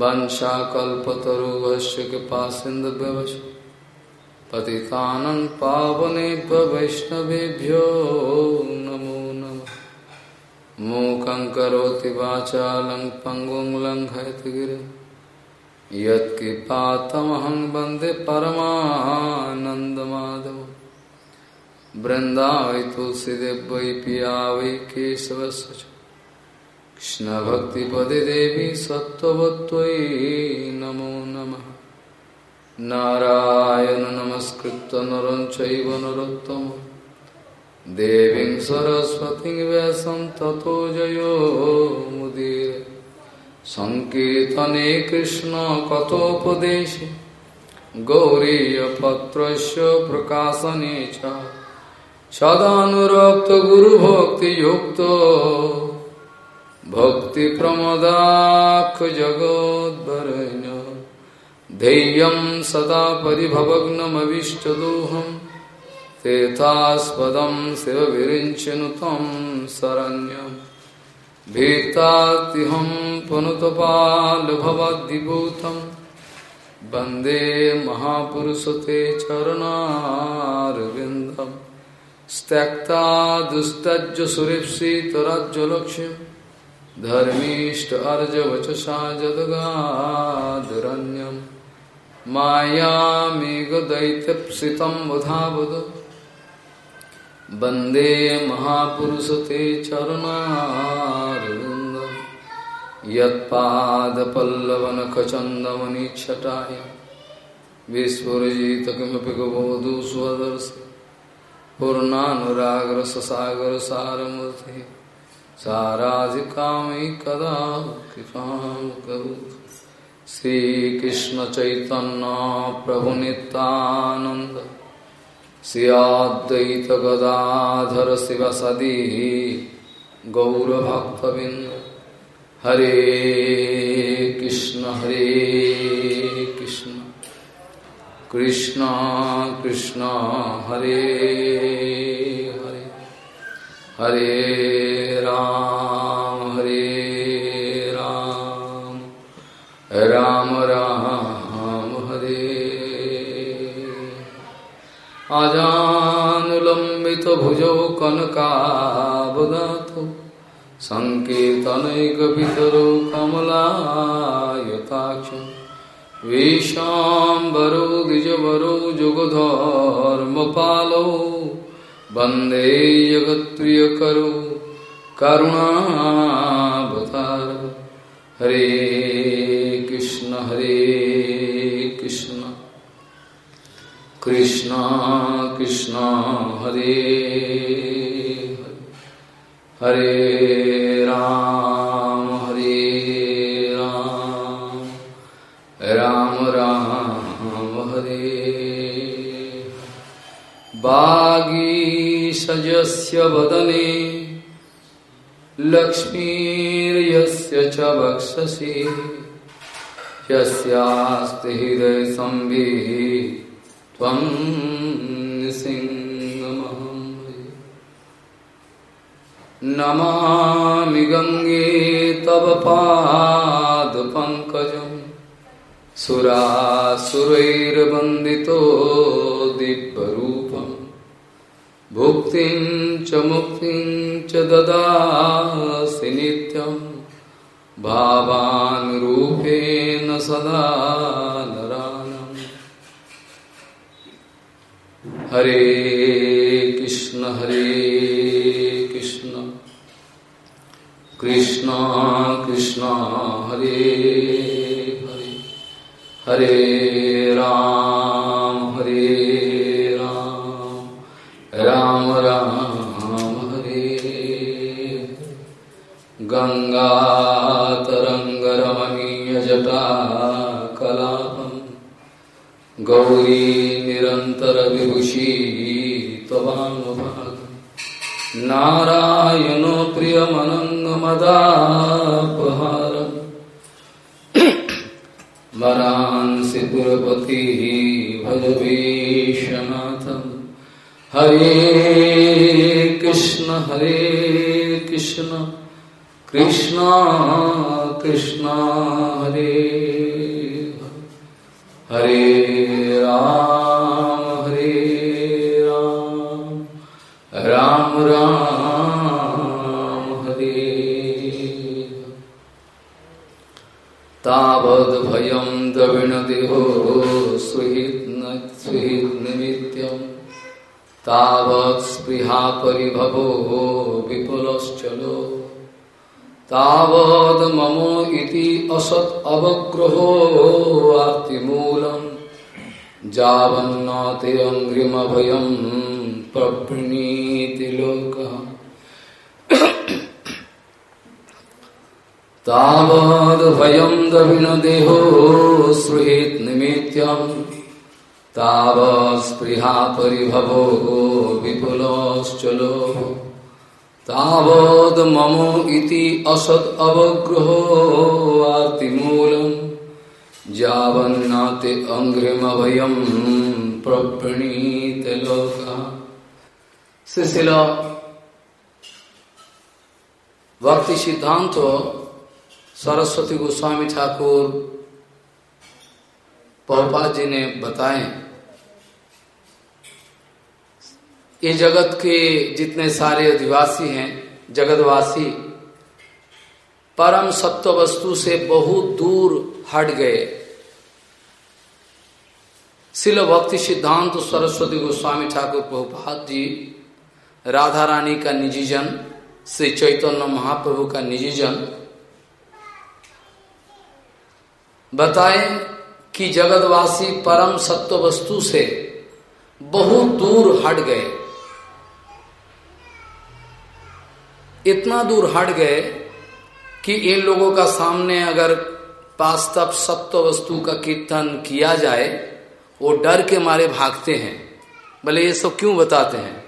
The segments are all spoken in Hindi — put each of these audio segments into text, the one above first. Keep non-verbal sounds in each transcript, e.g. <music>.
वंशाकल्पतरुवश्य कृपासिन्धव्यवश पतितानं पावनेभ्य वैष्णवेभ्यो नमो नमः। मूकं करोति वाचालं पङ्गुं लङ्घयतगिरिं यत्कृपातमहं वंदे परमानन्दमाधवम् तुलसीदेव पिया वै केशवस्य कृष्णभक्तिपदे देवी सत्त्ववत्त्वयि नमो नमः। नारायण नमस्कृत्य नरं चैव देवीं सरस्वतीं व्यासं ततो जयो मुदीर। सङ्कीर्तने कृष्णकथोपदेशे गौरीयपत्रस्य प्रकाशने च। सदानुरक्त गुरुभक्तियुक्त भक्तिप्रमदाख जगोद्वरेण्य धैर्यं सदा परिभवग्नमविष्टदोहं। तेथास्पदं शिवविरिञ्चनुतं शरण्यं। भीतातिहं पुनुतपालभवद्दिभूतं वंदे महापुरुषते चरणारविन्दम् त्यक्ता दुस्तज्ज सुरेप्सितराज्यलक्ष्यं धर्मीष्ट अर्जवचसा जदगाधरण्यं मायामेघदैत्यप्सितं वधावद। वंदे महापुरुषते चरणारविन्दं। यत्पादपल्लवनखचन्दमनिच्छटाय। विस्फुरजित किमपि गबोधु स्वदर्शि पूर्णानुरागर ससागर सारमूर्ति साराधिकामी कदा कृपा करो श्रीकृष्ण चैतन्य प्रभु नित्यानंद सियाद्वैत गदाधर शिव सदी गौरभक्तबिंद हरे कृष्ण हरे कृष्ण। कृष्ण कृष्ण, हरे हरे। हरे राम, हरे राम। राम राम, हरे। अजानुलम्बितभुजौ कनकावदातु सङ्कीर्तनैकपितरौ कमलायताक्षम् विशाम्बरो द्विजवरो जुगधर्मपालो। वंदे जगत्प्रियकरो। करुणावतार हरे कृष्ण हरे कृष्ण। कृष्ण कृष्ण, हरे हरे। राम हरे राम। राम राम, हरे। बागीषजस्य वदने लक्ष्मीर्यस्य च वक्षसि। यस्यास्ति हृदयसंविः त्वं सिंहमहं नमामि गङ्गे तव पादपङ्कजम् सुरासुरैर्वन्दितो दिव्यरूपम् भुक्तिं च मुक्तिं ददासि नित्यं। भावानुरूपेण सदा नरानम् हरे कृष्ण हरे कृष्ण। कृष्ण कृष्ण हरे। हरे राम। गौरी निरन्तरविभूषी त्ववाङ्गभागम् नारायणो प्रियमनङ्गमदापहारम् वरांसि पुरपतिः भजवीशनाथम् हरे कृष्ण हरे कृष्ण। कृष्ण कृष्ण, हरे। हरे सुहित सुहित तावत् विपुलश्चलो। तावद ममो इति असत अवग्रहो आर्तिमूलम्। जावन्नाते प्रवृणीति लोकः। तावद्भयं दविनदेहो सृहेत् निमित्यम् तावस्पृहा परिभवो विपुलश्चलो तावद ममो इति असत अवग्रहो आर्तिमूलम् जावन्नाते अङ्घ्रिमभयं प्रवृणीत लोका। सिलसिला। भक्ति सिद्धांत सरस्वती गोस्वामी ठाकुर पहुपा जी ने बताए, ये जगत के जितने सारे अधिवासी हैं, जगतवासी, परम सत्व वस्तु से बहुत दूर हट गए। शिल भक्ति सिद्धांत तो सरस्वती गोस्वामी ठाकुर प्रभुपाद जी, राधा रानी का निजी जन श्री चैतन्य महाप्रभु का निजी जन बताए कि जगतवासी परम सत्व वस्तु से बहुत दूर हट गए। इतना दूर हट गए कि इन लोगों का सामने अगर वास्तव सत्व वस्तु का कीर्तन किया जाए, वो डर के मारे भागते हैं। भले ये सब क्यों बताते हैं?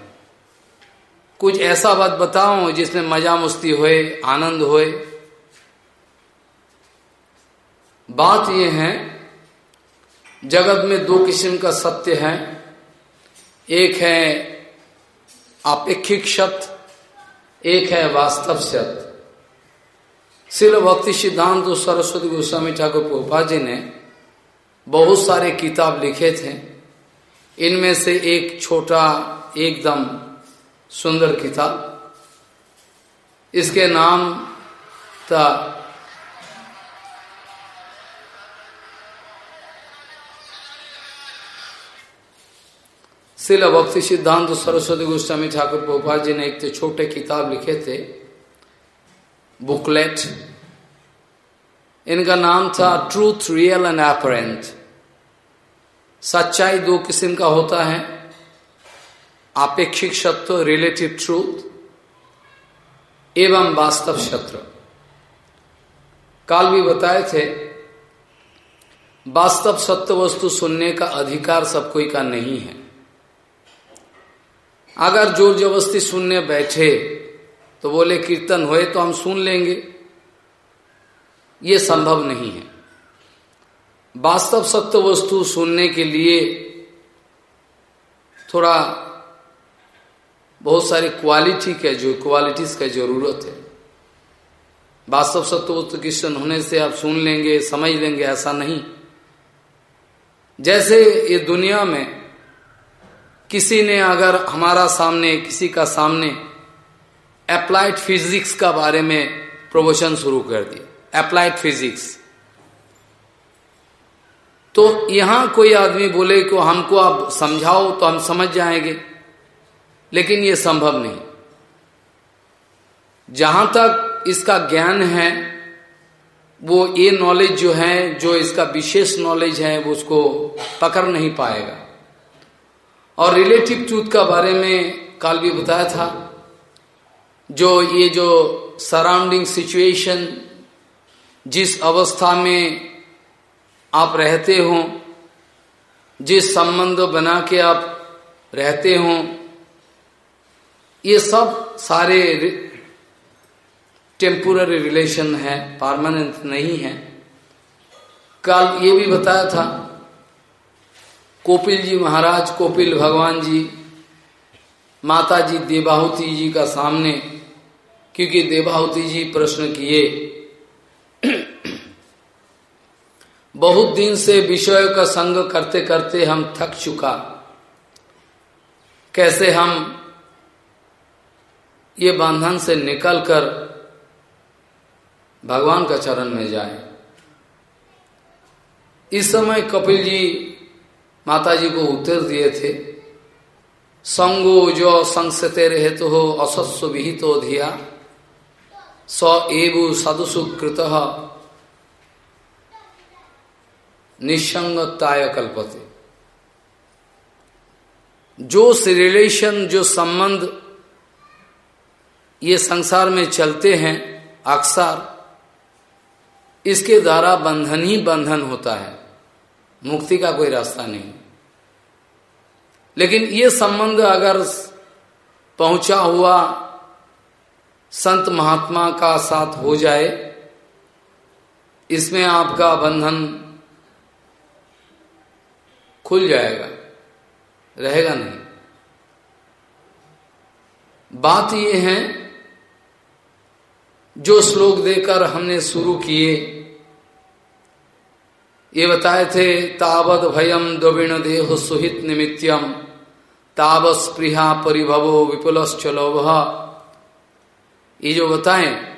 कुछ ऐसा बात बताओ जिसमें मज़ा मस्ती होए, आनंद होए बात यह है, जगत में दो किस्म का सत्य है। एक है अपेक्षिक सत्य, एक है वास्तव सत्य। शिल भक्ति सिद्धांत सरस्वती गोस्वामी ठाकुर पोपा जी ने बहुत सारे किताब लिखे थे। इनमें से एक छोटा, एकदम सुंदर किताब। इसके नाम था शिल भक्ति सिद्धांत सरस्वती गोस्वामी ठाकुर गोपाल जी ने एक छोटे किताब लिखे थे बुकलेट इनका नाम था ट्रूथ रियल एंड एपरेंट सच्चाई दो किस्म का होता है आपेक्षिक सत्य रिलेटिव ट्रूथ एवं वास्तव सत्य काल भी बताए थे वास्तव सत्य वस्तु सुनने का अधिकार सब कोई का नहीं है अगर ज़ोर जबरस्ती सुनने बैठे तो बोले, कीर्तन होए तो हम सुन लेंगे। ये संभव नहीं है। वास्तव सत्य वस्तु सुनने के लिए थोड़ा बहुत सारी क्वालिटी का जो क्वालिटीज का ज़रूरत है। वास्तव सत्य वस्तु कीर्तन होने से आप सुन लेंगे, समझ लेंगे, ऐसा नहीं। जैसे ये दुनिया में किसी ने अगर हमारा सामने, किसी का सामने अप्लाइड फिजिक्स का बारे में प्रवचन शुरू कर दिया। अप्लाइड फिजिक्स तो यहाँ कोई आदमी बोले को हमको आप समझाओ तो हम समझ जाएँगे, लेकिन ये संभव नहीं। जहाँ तक इसका ज्ञान है, वो ये नॉलेज जो है, जो इसका विशेष नॉलेज है, वो उसको पकड़ नहीं पाएगा। और रिलेटिव ट्रूथ का बारे में काल भी बताया था। जो ये जो सराउंडिंग सिचुएशन जिस अवस्था में आप रहते हो, जिस संबंध बना के आप रहते हो, ये सब सारे टेम्पोररी रिलेशन है परमानेंट नहीं है। कल ये भी बताया था कोपिल जी महाराज, कोपिल भगवान जी माता जी देवाहुति जी का सामने, क्योंकि देवाहुति जी प्रश्न किए, बहुत दिन से विषय का संग करते करते हम थक चुका। कैसे हम ये बंधन से निकलकर भगवान का चरण में जाए? इस समय कपिल जी माता जी को उत्तर दिए थे, संगो जो संसते रहे तो हो, असस्व विहित धिया, स एवु सदुसुकृत निसंगताय कल्पते। जो रिलेशन जो संबंध ये संसार में चलते हैं, अक्सर इसके द्वारा बंधन ही बंधन होता है, मुक्ति का कोई रास्ता नहीं। लेकिन ये संबंध अगर पहुँचा हुआ संत महात्मा का साथ हो जाए, इसमें आपका बंधन खुल जाएगा, रहेगा नहीं। बात ये है, जो श्लोक देकर हमने शुरू किए, ये बताए थे, तावद भयम द्रविण देह सुहित निमित्यम। ताव स्पृहा परिभवो विपुलश्च लोभ। ये जो बताए,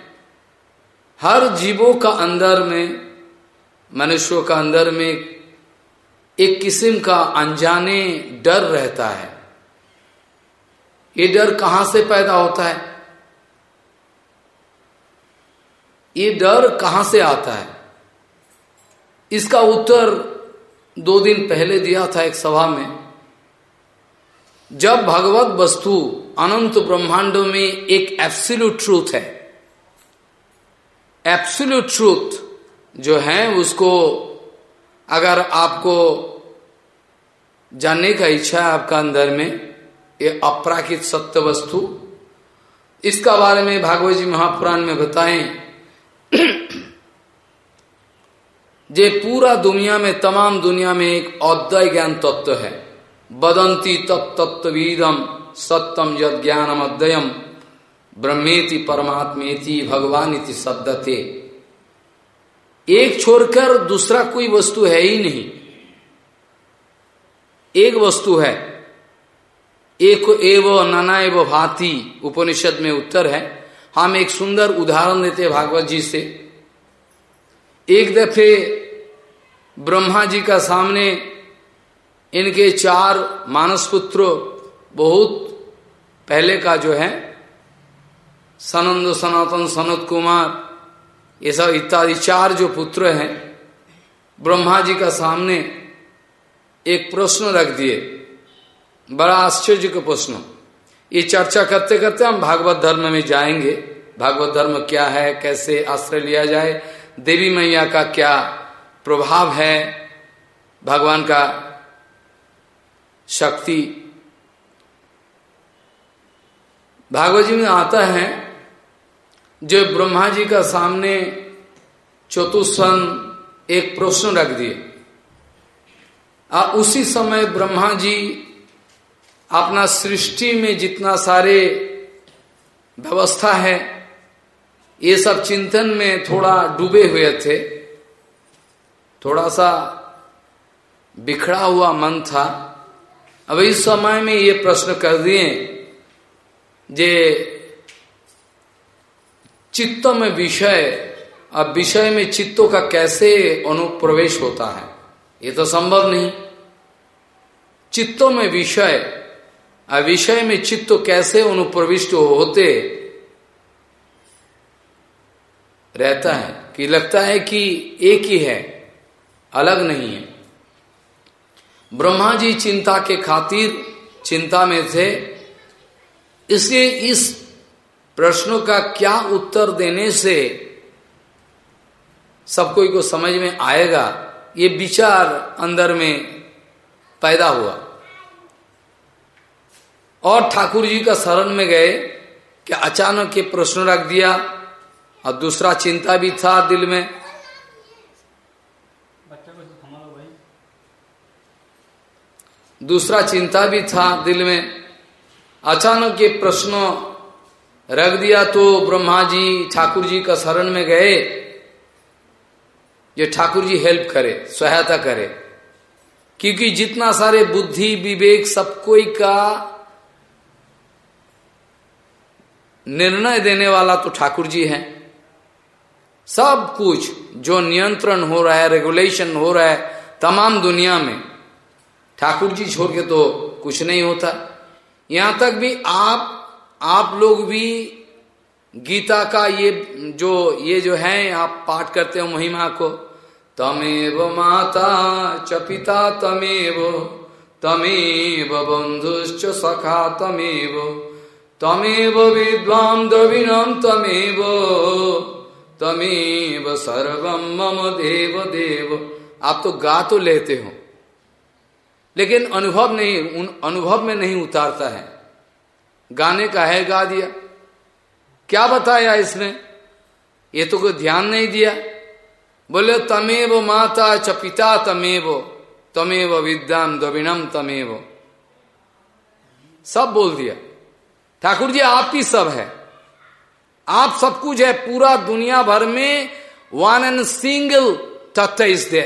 हर जीवों का अंदर में, मनुष्यों का अंदर में एक किस्म का अनजाने डर रहता है। ये डर कहाँ से पैदा होता है? ये डर कहाँ से आता है? इसका उत्तर दो दिन पहले दिया था एक सभा में। जब भगवत वस्तु अनंत ब्रह्मांडों में एक एब्सोल्यूट ट्रूथ है। एब्सोल्यूट ट्रूथ जो है, उसको अगर आपको जानने का इच्छा है आपका अंदर में, ये अपराकित सत्य वस्तु, इसका बारे में भागवत जी महापुराण में बताएँ। <clears throat> जे पूरा दुनिया में, तमाम दुनिया में एक अद्वय ज्ञान तत्व है। बदंती तत्तत्वीदम सत्यम यद ज्ञानम अद्वयम ब्रह्मेति परमात्मेति भगवान इति शब्द एक छोड़कर दूसरा कोई वस्तु है ही नहीं। एक वस्तु है। एक एव नाना एव भांति उपनिषद में उत्तर है। हम एक सुंदर उदाहरण देते भागवत जी से। एक दफे ब्रह्मा जी का सामने इनके चार मानस पुत्र बहुत पहले का जो है, सनंद, सनातन, सनत कुमार, ये सब इत्यादि चार जो पुत्र हैं, ब्रह्मा जी का सामने एक प्रश्न रख दिए। बड़ा आश्चर्य का प्रश्न। ये चर्चा करते करते हम भागवत धर्म में जाएँगे। भागवत धर्म क्या है, कैसे आश्रय लिया जाए, देवी मैया का क्या प्रभाव है, भगवान का शक्ति। भागवत जी में आता है, जो ब्रह्मा जी का सामने चतुस्वन एक प्रश्न रख दिए। उसी समय ब्रह्मा जी अपना सृष्टि में जितना सारे व्यवस्था है, ये सब चिंतन में थोड़ा डूबे हुए थे। थोड़ा सा बिखरा हुआ मन था। अब इस समय में ये प्रश्न कर दिए जे चित्त में विषय, अब विषय में चित्तों का कैसे अनुप्रवेश होता है? ये तो संभव नहीं। चित्तों में विषय विषय में चित्त कैसे अनुप्रविष्ट होते? रहता है कि लगता है कि एक ही है, अलग नहीं है। ब्रह्मा जी चिंता के खातिर चिंता में थे। इसलिए इस प्रश्नों का क्या उत्तर देने से सब कोई को समझ में आएगा, ये विचार अंदर में पैदा हुआ। और ठाकुर जी का शरण में गए कि अचानक ये प्रश्न रख दिया, और दूसरा चिंता भी था दिल में। दूसरा चिंता भी था दिल में। अचानक ये प्रश्न रख दिया तो ब्रह्मा जी ठाकुर जी का शरण में गए। ये ठाकुर जी हेल्प करे, सहायता करे। क्योंकि जितना सारे बुद्धि, विवेक सब कोई का निर्णय देने वाला तो ठाकुर जी हैं। सब कुछ जो नियंत्रण हो रहा है रेगुलेशन हो रहा है, तमाम दुनिया में ठाकुर जी छोड़ के तो कुछ नहीं होता। यहाँ तक भी आप आप लोग भी गीता का ये, जो ये जो है, आप पाठ करते हो महिमा को, तमेव माता च पिता तमेव तमेव बंधुश्च सखा तमेव तमेव विद्वान द्रविणम तमेव तमेव सर्वम मम देव देव। आप तो गा तो लेते हो। लेकिन अनुभव नहीं, उन अनुभव में नहीं उतारता है। गाने का है गा दिया। क्या बताया इसमें ये तो कोई ध्यान नहीं दिया। बोले, तमेव माता च पिता तमेव तमेव विद्याम द्रविणम तमेव। सब बोल दिया। ठाकुर जी, आप ही सब है। आप सब कुछ है, पूरा दुनिया भर में वन एंड सिंगल तत्व is there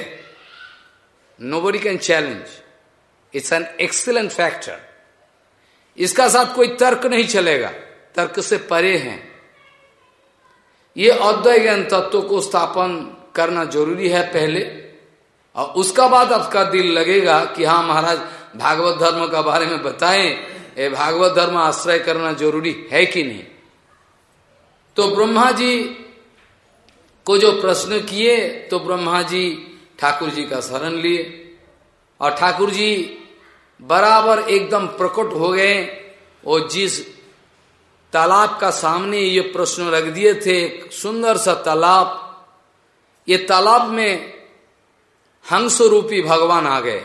nobody can challenge it's an excellent factor इसका साथ कोई तर्क नहीं चलेगा। तर्क से परे हैं। ये अद्वय ज्ञान तत्व को स्थापन करना ज़रूरी है पहले। और उसका बाद आपका दिल लगेगा कि हाँ महाराज, भागवत धर्म का बारे में बताएँ। ये भागवत धर्म आश्रय करना ज़रूरी है कि नहीं? तो ब्रह्मा जी को जो प्रश्न किए तो ब्रह्मा जी ठाकुर जी का शरण लिए। और ठाकुर जी बराबर एकदम प्रकट हो गए और जिस तालाब का सामने ये प्रश्न रख दिए थे, सुंदर सा तालाब, ये तालाब में हंस रूपी भगवान आ गए।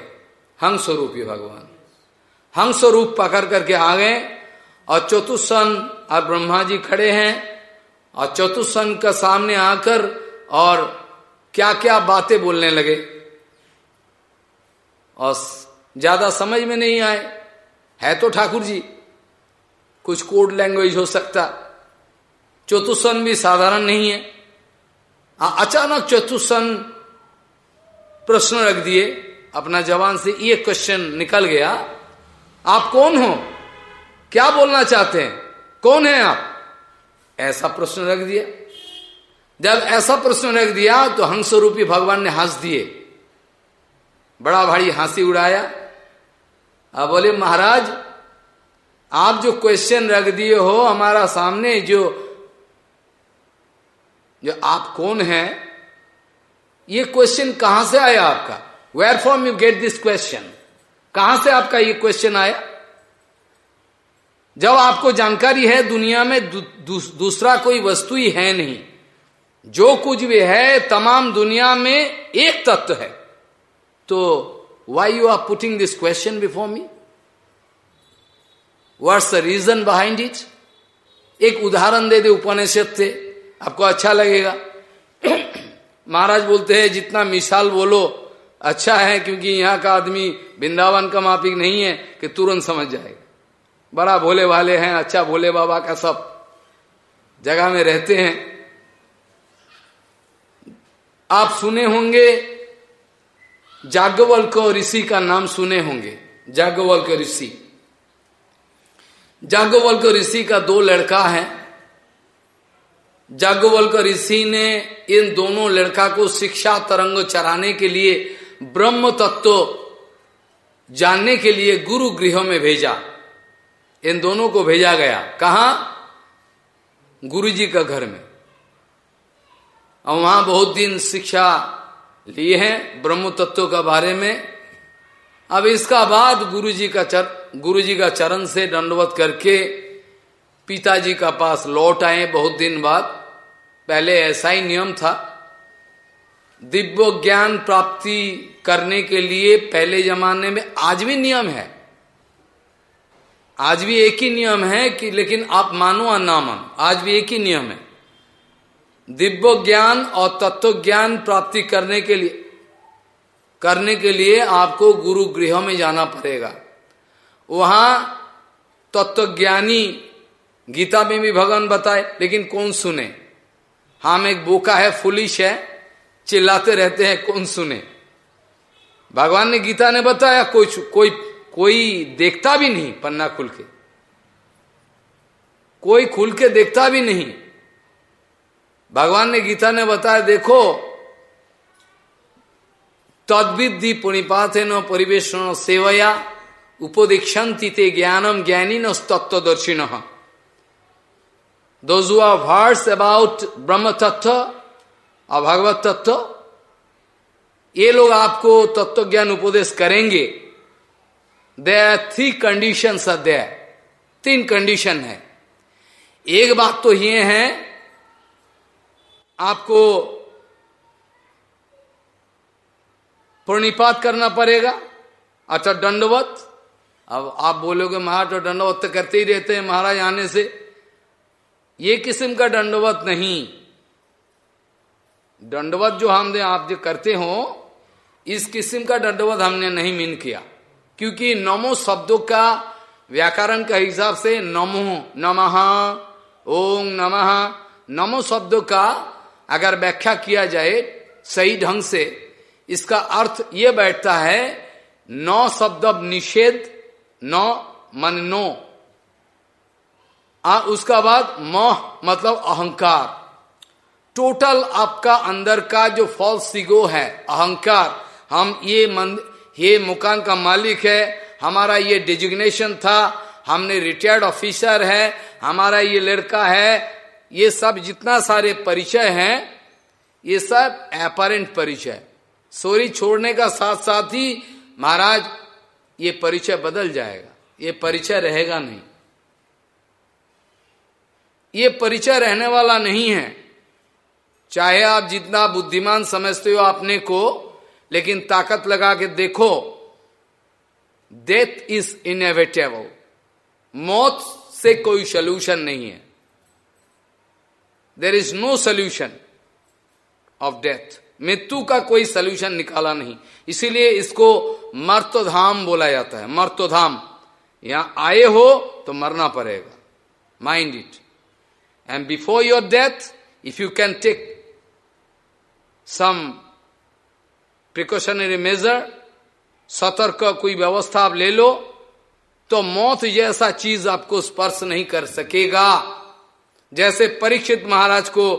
हंस रूपी भगवान। हंस रूप पकड़ करके आ गए और चतुसन और ब्रह्मा जी खड़े हैं और चतुसन का सामने आकर और क्या क्या बातें बोलने लगे। और ज़्यादा समझ में नहीं आए। है तो ठाकुर जी कुछ कोड लैंग्वेज हो सकता। चतुसन भी साधारण नहीं है। आ, अचानक चतुस्सन प्रश्न रख दिए। अपना जवान से ये क्वेश्चन निकल गया। आप कौन हो? क्या बोलना चाहते हैं? कौन है आप? ऐसा प्रश्न रख दिया। जब ऐसा प्रश्न रख दिया तो हंस रूपी भगवान ने हंस दिए। बड़ा भारी हँसी उड़ाया। अब बोले महाराज आप जो क्वेश्चन रख दिए हो हमारा सामने जो जो आप कौन हैं ये क्वेश्चन कहाँ से आया आपका? Where from you get this question कहाँ से आपका ये क्वेश्चन आया? जब आपको जानकारी है दुनिया में दू, दूसरा कोई वस्तु ही है नहीं। जो कुछ भी है तमाम दुनिया में एक तत्व है। तो why you are putting this question before me what's the reason behind it एक उदाहरण दे दे उपनिषद से। आपको अच्छा लगेगा। <coughs> महाराज बोलते हैं, जितना मिसाल बोलो अच्छा है क्योंकि यहाँ का आदमी वृंदावन का मापिक नहीं है कि तुरंत समझ जाएगा बड़ा भोले वाले हैं अच्छा भोले बाबा का सब। जगह में रहते हैं। आप सुने होंगे जागवल्क ऋषि का नाम सुने होंगे। जागवल्क ऋषि जागवल्क ऋषि का दो लड़का है। जागवल्क ऋषि ने इन दोनों लड़का को शिक्षा तरंग चराने के लिए ब्रह्म तत्व जानने के लिए गुरु गृह में भेजा। इन दोनों को भेजा गया। कहा? गुरु जी का घर में। और वहाँ बहुत दिन शिक्षा लिए हैं ब्रह्म तत्व का बारे में। अब इसका बाद गुरु जी का चर गुरु जी का चरण से दंडवत करके पिताजी का पास लौट आए बहुत दिन बाद। पहले ऐसा ही नियम था। दिव्य ज्ञान प्राप्ति करने के लिए पहले जमाने में आज भी नियम है। आज भी एक ही नियम है कि लेकिन आप मानो या ना मानो, आज भी एक ही नियम है। दिव्य ज्ञान और तत्व ज्ञान प्राप्ति करने के लिए, करने के लिए आपको गुरु गृह में जाना पड़ेगा। वहाँ तत्वज्ञानी गीता में भी भगवान बताए, लेकिन कौन सुने? हम एक बोका है, फुलिश है, चिल्लाते रहते हैं, कौन सुने? भगवान ने गीता ने बताया, कोई कोई कोई देखता भी नहीं पन्ना खुल के। कोई खुल के देखता भी नहीं। भगवान ने गीता ने बताया, देखो तद्विधि पुणिपात न परिवेश सेवया उपदीक्षंति ते ज्ञानम ज्ञानी न तत्वदर्शिन आर वर्ड्स अबाउट ब्रह्म तत्व और भगवत तत्व ये लोग आपको तत्व ज्ञान उपदेश करेंगे। दे थ्री कंडीशन दे तीन कंडीशन है। एक बात तो ये है आपको प्रणिपात करना पड़ेगा। अच्छा दंडवत। अब आप बोलोगे, महाराज तो दंडवत तो करते ही रहते हैं महाराज आने से। ये किस्म का दंडवत नहीं। दंडवत जो हमने आप जो करते हो, इस किस्म का दंडवत हमने नहीं मीन किया। क्योंकि नमो शब्दों का व्याकरण के हिसाब से नमो, नमः, ओम नमः, नमो शब्दों का अगर व्याख्या किया जाए सही ढंग से, इसका अर्थ ये बैठता है, नौ शब्द निषेध, नौ मन नो। आ, उसका बाद मोह मतलब अहंकार। टोटल आपका अंदर का जो फॉल्स सिगो है, अहंकार। हम ये मंद ये मकान का मालिक है, हमारा ये डिजिग्नेशन था, हमने रिटायर्ड ऑफिसर है, हमारा ये लड़का है ये सब जितना सारे परिचय हैं, ये सब एपरेंट परिचय। सोरी छोड़ने का साथ साथ ही महाराज, ये परिचय बदल जाएगा। ये परिचय रहेगा नहीं। ये परिचय रहने वाला नहीं है। चाहे आप जितना बुद्धिमान समझते हो अपने को, लेकिन ताकत लगा के देखो डेथ इज़ इनएविटेबल मौत से कोई सोल्यूशन नहीं है। There is no solution of death मृत्यु का कोई सोल्यूशन निकाला नहीं। इसीलिए इसको मर्तोधाम बोला जाता है। मर्तोधाम। यहाँ आए हो तो मरना पड़ेगा। Mind it and before your death if you can take some precautionary measure सतर्क कोई व्यवस्था आप ले लो तो मौत जैसा चीज़ आपको स्पर्श नहीं कर सकेगा। जैसे परीक्षित महाराज को,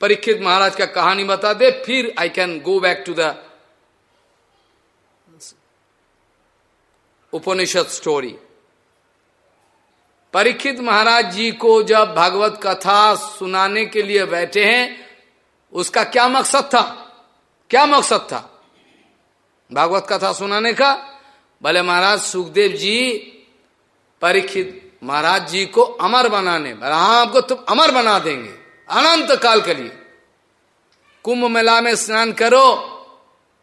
परीक्षित महाराज का कहानी बता दे, फिर I can go back to the Upanishad story Parikshit Maharaj ji को जब भागवत कथा सुनाने के लिए बैठे हैं, उसका क्या मकसद था? क्या मकसद था? भागवत कथा सुनाने का? भले महाराज, सुखदेव जी, परीक्षित महाराज जी को अमर बनाने हाँ आपको तुम अमर बना देंगे, अनंत काल के लिए। कुंभ मेला में स्नान करो,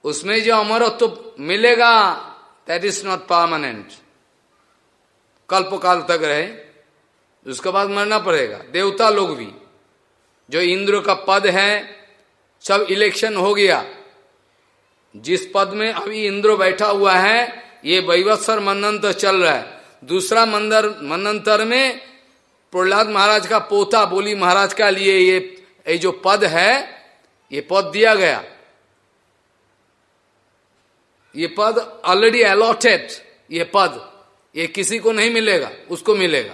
उसमें जो अमरत्व तो मिलेगा दैट इज़ नॉट परमानेंट कल्प काल तक रहे, उसके बाद मरना पड़ेगा, देवता लोग भी। जो इंद्र का पद है, सब इलेक्शन हो गया। जिस पद में अभी इंद्र बैठा हुआ है, ये वैवत्सर मनंतर चल रहा है। दूसरा मंदर मनंतर में प्रहलाद महाराज का पोता बोली, महाराज का लिए ये ये जो पद है, ये पद दिया गया। ये पद ऑलरेडी अलॉटेड ये पद। ये किसी को नहीं मिलेगा, उसको मिलेगा।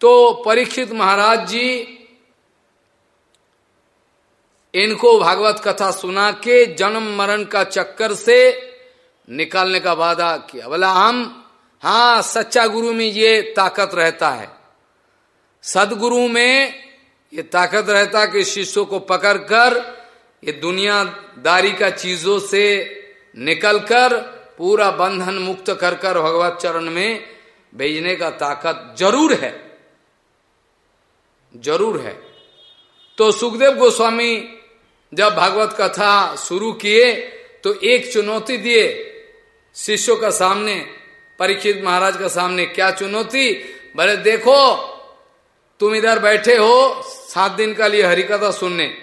तो परीक्षित महाराज जी इनको भागवत कथा सुना के जन्म मरण का चक्कर से निकालने का वादा किया। बोला, हम हाँ सच्चा गुरु में ये ताकत रहता है। सदगुरु में ये ताकत रहता कि शिष्यों को पकड़कर ये दुनियादारी का चीज़ों से निकलकर पूरा बंधन मुक्त कर कर भगवत चरण में भेजने का ताकत ज़रूर है। ज़रूर है। तो सुखदेव गोस्वामी जब भागवत कथा शुरू किए तो एक चुनौती दिए शिष्यों का सामने, परीक्षित महाराज का सामने क्या चुनौती? बोले, देखो, तुम इधर बैठे हो, सात दिन का लिए हरिकथा सुनने।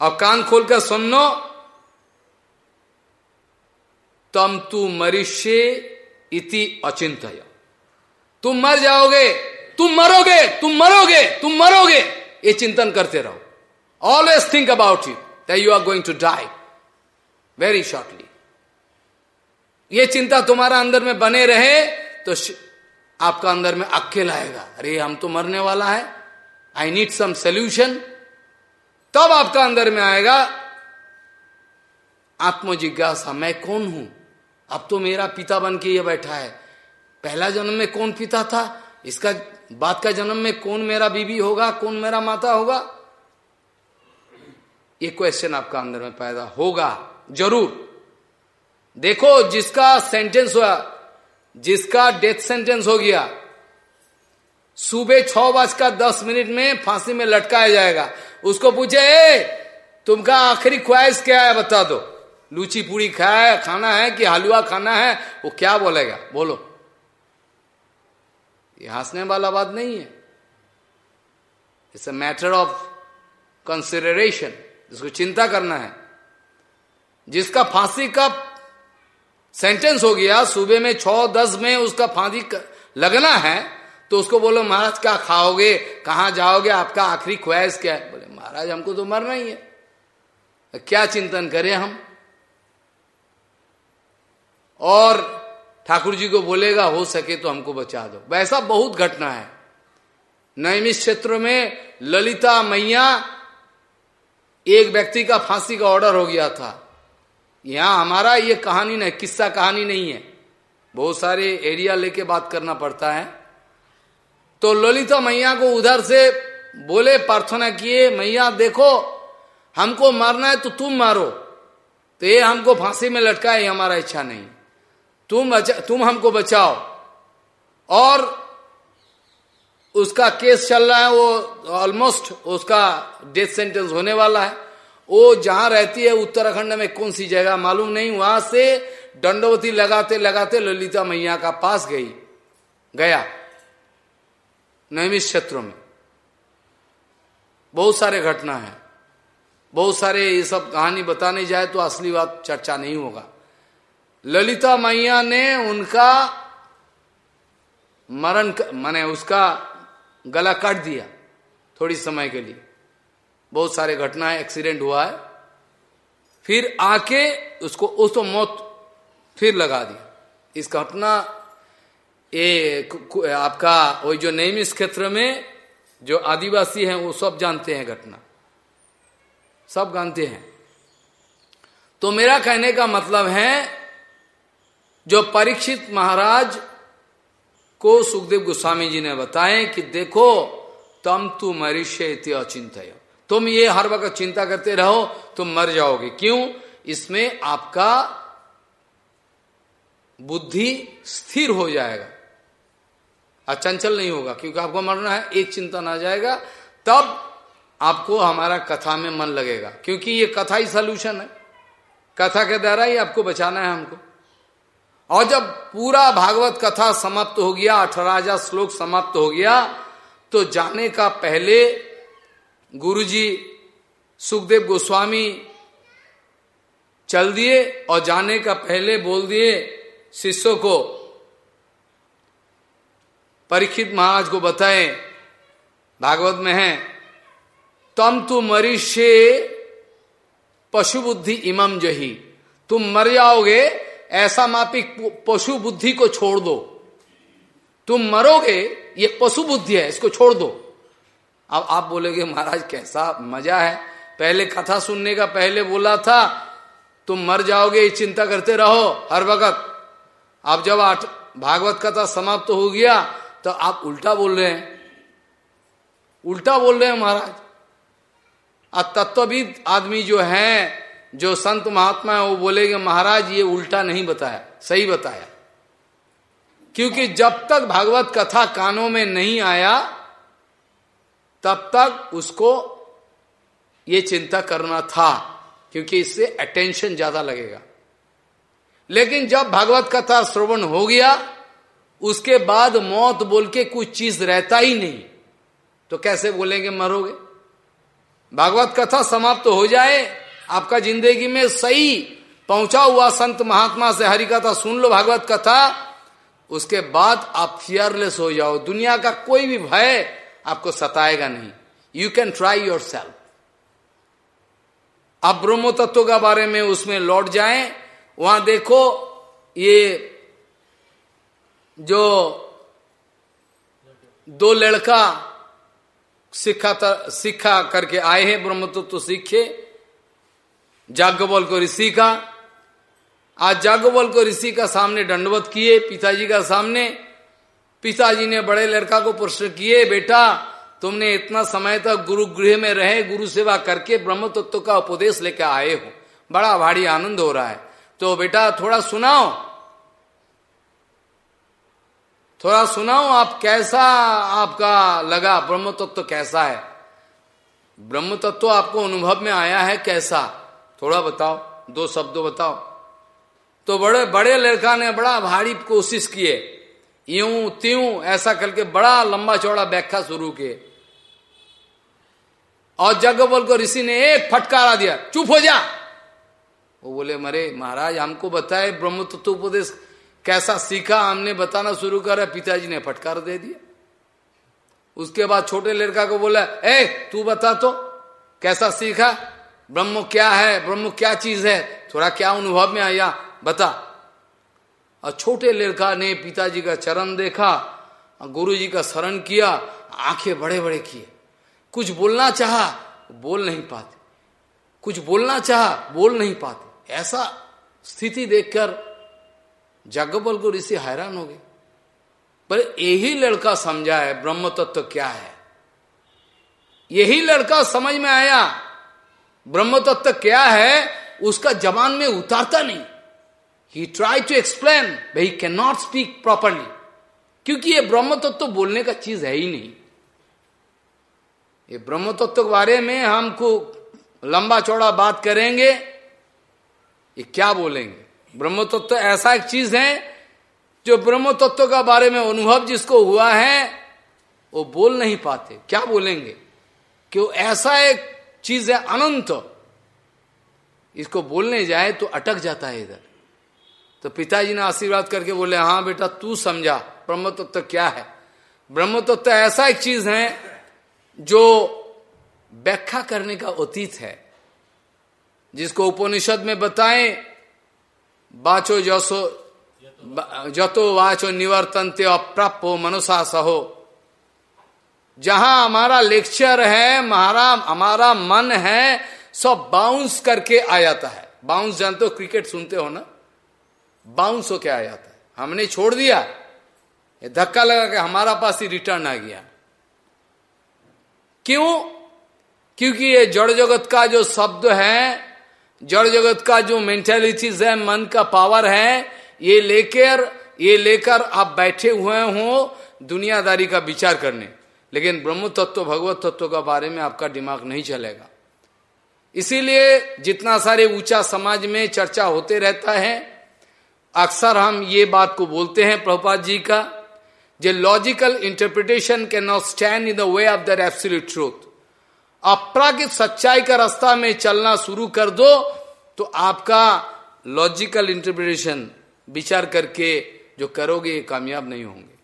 और कान खोलकर सुनो। तम तू मरिष्य इति अचिंत तुम मर जाओगे, तुम मरोगे तुम मरोगे तुम मरोगे। ये चिंतन करते रहो। Always think about you you are going to die very shortly ये चिंता तुम्हारा अंदर में बने रहे तो आपका अंदर में अकेल आएगा। अरे, हम तो मरने वाला है। आई नीड सम सोल्यूशन तब आपका अंदर में आएगा, आत्मजिज्ञासा, मैं कौन हूँ? अब तो मेरा पिता बन के ये बैठा है। पहला जन्म में कौन पिता था? इसका, बाद का जन्म में कौन मेरा बीबी होगा? कौन मेरा माता होगा? ये क्वेश्चन आपका अंदर में पैदा होगा। ज़रूर। देखो जिसका सेंटेंस हुआ जिसका डेथ सेंटेंस हो गया सुबह छह बज का दस मिनट में फांसी में लटकाया जाएगा। उसको पूछे ए, तुमका आखिरी ख्वाहिश क्या है बता दो। लूची पूरी खाया खाना है कि हलवा खाना है? वो क्या बोलेगा? बोलो। ये हंसने वाला बात नहीं है। It's a matter of consideration जिसको चिंता करना है। जिसका फांसी का सेंटेंस हो गया सुबह में छह, दस में उसका फांसी लगना है तो उसको बोलो, महाराज, क्या खाओगे? कहाँ जाओगे? आपका आखिरी ख्वाहिश क्या है? बोले, महाराज, हमको तो मरना ही है। क्या चिंतन करें हम? और ठाकुर जी को बोलेगा, हो सके तो हमको बचा दो। वैसा बहुत घटना है। नैमिष क्षेत्र में ललिता मैया, एक व्यक्ति का फांसी का ऑर्डर हो गया था। यहाँ हमारा ये कहानी नहीं, किस्सा कहानी नहीं है। बहुत सारे एरिया लेके बात करना पड़ता है। तो ललिता मैया को उधर से बोले, प्रार्थना किए, मैया, देखो, हमको मारना है तो तुम मारो। तो ये हमको फांसी में लटकाए हमारा इच्छा नहीं। तुम बचा, तुम हमको बचाओ। और उसका केस चल रहा है, वो ऑलमोस्ट उसका डेथ सेंटेंस होने वाला है। वो जहाँ रहती है उत्तराखंड में कौन सी जगह? मालूम नहीं। वहाँ से दंडवती लगाते लगाते ललिता मैया का पास गई, गया नैमिष क्षेत्रों में। बहुत सारे घटना है। बहुत सारे ये सब कहानी बताने जाए तो असली बात चर्चा नहीं होगा। ललिता मैया ने उनका मरण माने उसका गला काट दिया थोड़ी समय के लिए। बहुत सारे घटनाएँ एक्सीडेंट हुआ है। फिर आके उसको उस तो मौत फिर लगा दिया इस घटना, ये आपका, वही जो इस क्षेत्र में जो आदिवासी हैं, वो सब जानते हैं घटना। सब जानते हैं। तो मेरा कहने का मतलब है, जो परीक्षित महाराज को सुखदेव गोस्वामी जी ने बताए कि देखो, तम तू मरीष्य अचिंत तुम ये हर वक्त चिंता करते रहो, तुम मर जाओगे। क्यों? इसमें आपका बुद्धि स्थिर हो जाएगा। अचंचल नहीं होगा, क्योंकि आपको मरना है, एक चिंतन आ जाएगा, तब आपको हमारा कथा में मन लगेगा। क्योंकि ये कथा ही सोल्यूशन है। कथा के द्वारा ही आपको बचाना है हमको। और जब पूरा भागवत कथा समाप्त हो गया अठारह श्लोक समाप्त हो गया तो जाने का पहले गुरुजी सुखदेव गोस्वामी चल दिए और जाने का पहले बोल दिए शिष्यों को। परीक्षित महाराज को बताए, भागवत में है, तम तु मरीष्य पशु बुद्धि इमम जही। तुम मर जाओगे, ऐसा मापिक पशु बुद्धि को छोड़ दो। तुम मरोगे, ये पशु बुद्धि है, इसको छोड़ दो। अब आप बोलेगे, महाराज, कैसा मज़ा है। पहले कथा सुनने का पहले बोला था, तुम मर जाओगे चिंता करते रहो, हर वक्त। अब जब आठ, भागवत कथा समाप्त तो हो गया तो आप उल्टा बोल रहे हैं। उल्टा बोल रहे हैं, महाराज, अब तत्वविद आदमी जो है, जो संत महात्मा है, वो बोलेगे, महाराज, ये उल्टा नहीं बताया, सही बताया। क्योंकि जब तक भागवत कथा कानों में नहीं आया तब तक उसको ये चिंता करना था, क्योंकि इससे अटेंशन ज़्यादा लगेगा। लेकिन जब भागवत कथा श्रवण हो गया, उसके बाद मौत बोल के कुछ चीज़ रहता ही नहीं। तो कैसे बोलेंगे, मरोगे? भागवत कथा समाप्त तो हो जाए, आपका ज़िंदगी में सही पहुँचा हुआ संत महात्मा से हरि कथा सुन लो भागवत कथा, उसके बाद आप फियरलेस हो जाओ। दुनिया का कोई भी भय आपको सताएगा नहीं। You can try yourself आप ब्रह्म तत्व का बारे में उसमें लौट जाए, वहाँ देखो ये जो दो लड़का सिखा सिखा करके आए हैं ब्रह्म तत्व सीखे जाग्ञवल को ऋषि का। आज जाग्ञवल को ऋषि का सामने दंडवत किए, पिताजी का सामने पिताजी ने बड़े लड़का को प्रश्न किए, बेटा, तुमने इतना समय तक गुरु गृह में रहे, गुरु सेवा करके ब्रह्म तत्व का उपदेश लेकर आए हो। बड़ा भारी आनंद हो रहा है। तो बेटा, थोड़ा सुनाओ। थोड़ा सुनाओ, आप कैसा, आपका लगा ब्रह्म तत्व कैसा है? ब्रह्म तत्व आपको अनुभव में आया है कैसा? थोड़ा बताओ, दो शब्द बताओ। तो बड़े बड़े लड़का ने बड़ा भारी कोशिश किए। यूँ त्यों ऐसा करके बड़ा लंबा चौड़ा व्याख्या शुरू किए। और जगबल को ऋषि ने एक फटकारा दिया, चुप हो जा। वो बोले, मरे, महाराज, हमको बताए ब्रह्म तत्व उपदेश कैसा सीखा? हमने बताना शुरू करा, पिताजी ने फटकार दे दिया। उसके बाद छोटे लड़का को बोला, ए, तू बता तो कैसा सीखा? ब्रह्म क्या है? ब्रह्म क्या चीज़ है? थोड़ा क्या अनुभव में आया? बता। और छोटे लड़का ने पिताजी का चरण देखा गुरु जी का शरण किया, आँखें बड़े बड़े किए। कुछ बोलना चाहा, बोल नहीं पाते। कुछ बोलना चाहा, बोल नहीं पाते। ऐसा स्थिति देखकर जागबल को ऋषि हैरान हो गए। पर यही लड़का समझा है ब्रह्म तत्व तो क्या है? यही लड़का समझ में आया ब्रह्म तत्व तो क्या है, उसका जवान में उतारता नहीं। ही ट्राई टू एक्सप्लेन भाई कैन नॉट स्पीक प्रॉपरली क्योंकि ये ब्रह्म तत्व बोलने का चीज़ है ही नहीं। ये ब्रह्म तत्व के बारे में हमको लंबा चौड़ा बात करेंगे, ये क्या बोलेंगे? ब्रह्म तत्व ऐसा एक चीज़ है, जो ब्रह्म तत्व का बारे में अनुभव जिसको हुआ है, वो बोल नहीं पाते। क्या बोलेंगे? क्यों ऐसा एक चीज़ है अनंत। इसको बोलने जाए तो अटक जाता है इधर। तो पिताजी ने आशीर्वाद करके बोले हाँ बेटा, तू समझा ब्रह्म तत्व क्या है? ब्रह्म तत्व ऐसा एक चीज़ है जो व्याख्या करने का अतीत है। जिसको उपनिषद में बताएँ बाचो जसो जतो वाचो निवर्तनते अप्राप्य मनुषा सहो। जहाँ हमारा लेक्चर है, हमारा हमारा मन है, सब बाउंस करके आ जाता है। बाउंस जानते हो, क्रिकेट सुनते हो ना? बाउंस होके आ जाता है। हमने छोड़ दिया। ये धक्का लगा के हमारा पास ही रिटर्न आ गया। क्यों? क्योंकि ये जड़ जगत का जो शब्द है, जड़ जगत का जो मेंटेलिटीज है, मन का पावर है, ये लेकर ये लेकर आप बैठे हुए हो दुनियादारी का विचार करने। लेकिन ब्रह्म तत्व भगवत तत्व का बारे में आपका दिमाग नहीं चलेगा। इसीलिए जितना सारे ऊँचा समाज में चर्चा होते रहता है अक्सर हम ये बात को बोलते हैं प्रभुपाद जी का, जो logical interpretation can not stand in the way of the absolute truth अपरागित सच्चाई का रास्ता में चलना शुरू कर दो तो आपका लॉजिकल इंटरप्रिटेशन विचार करके जो करोगे कामयाब नहीं होंगे।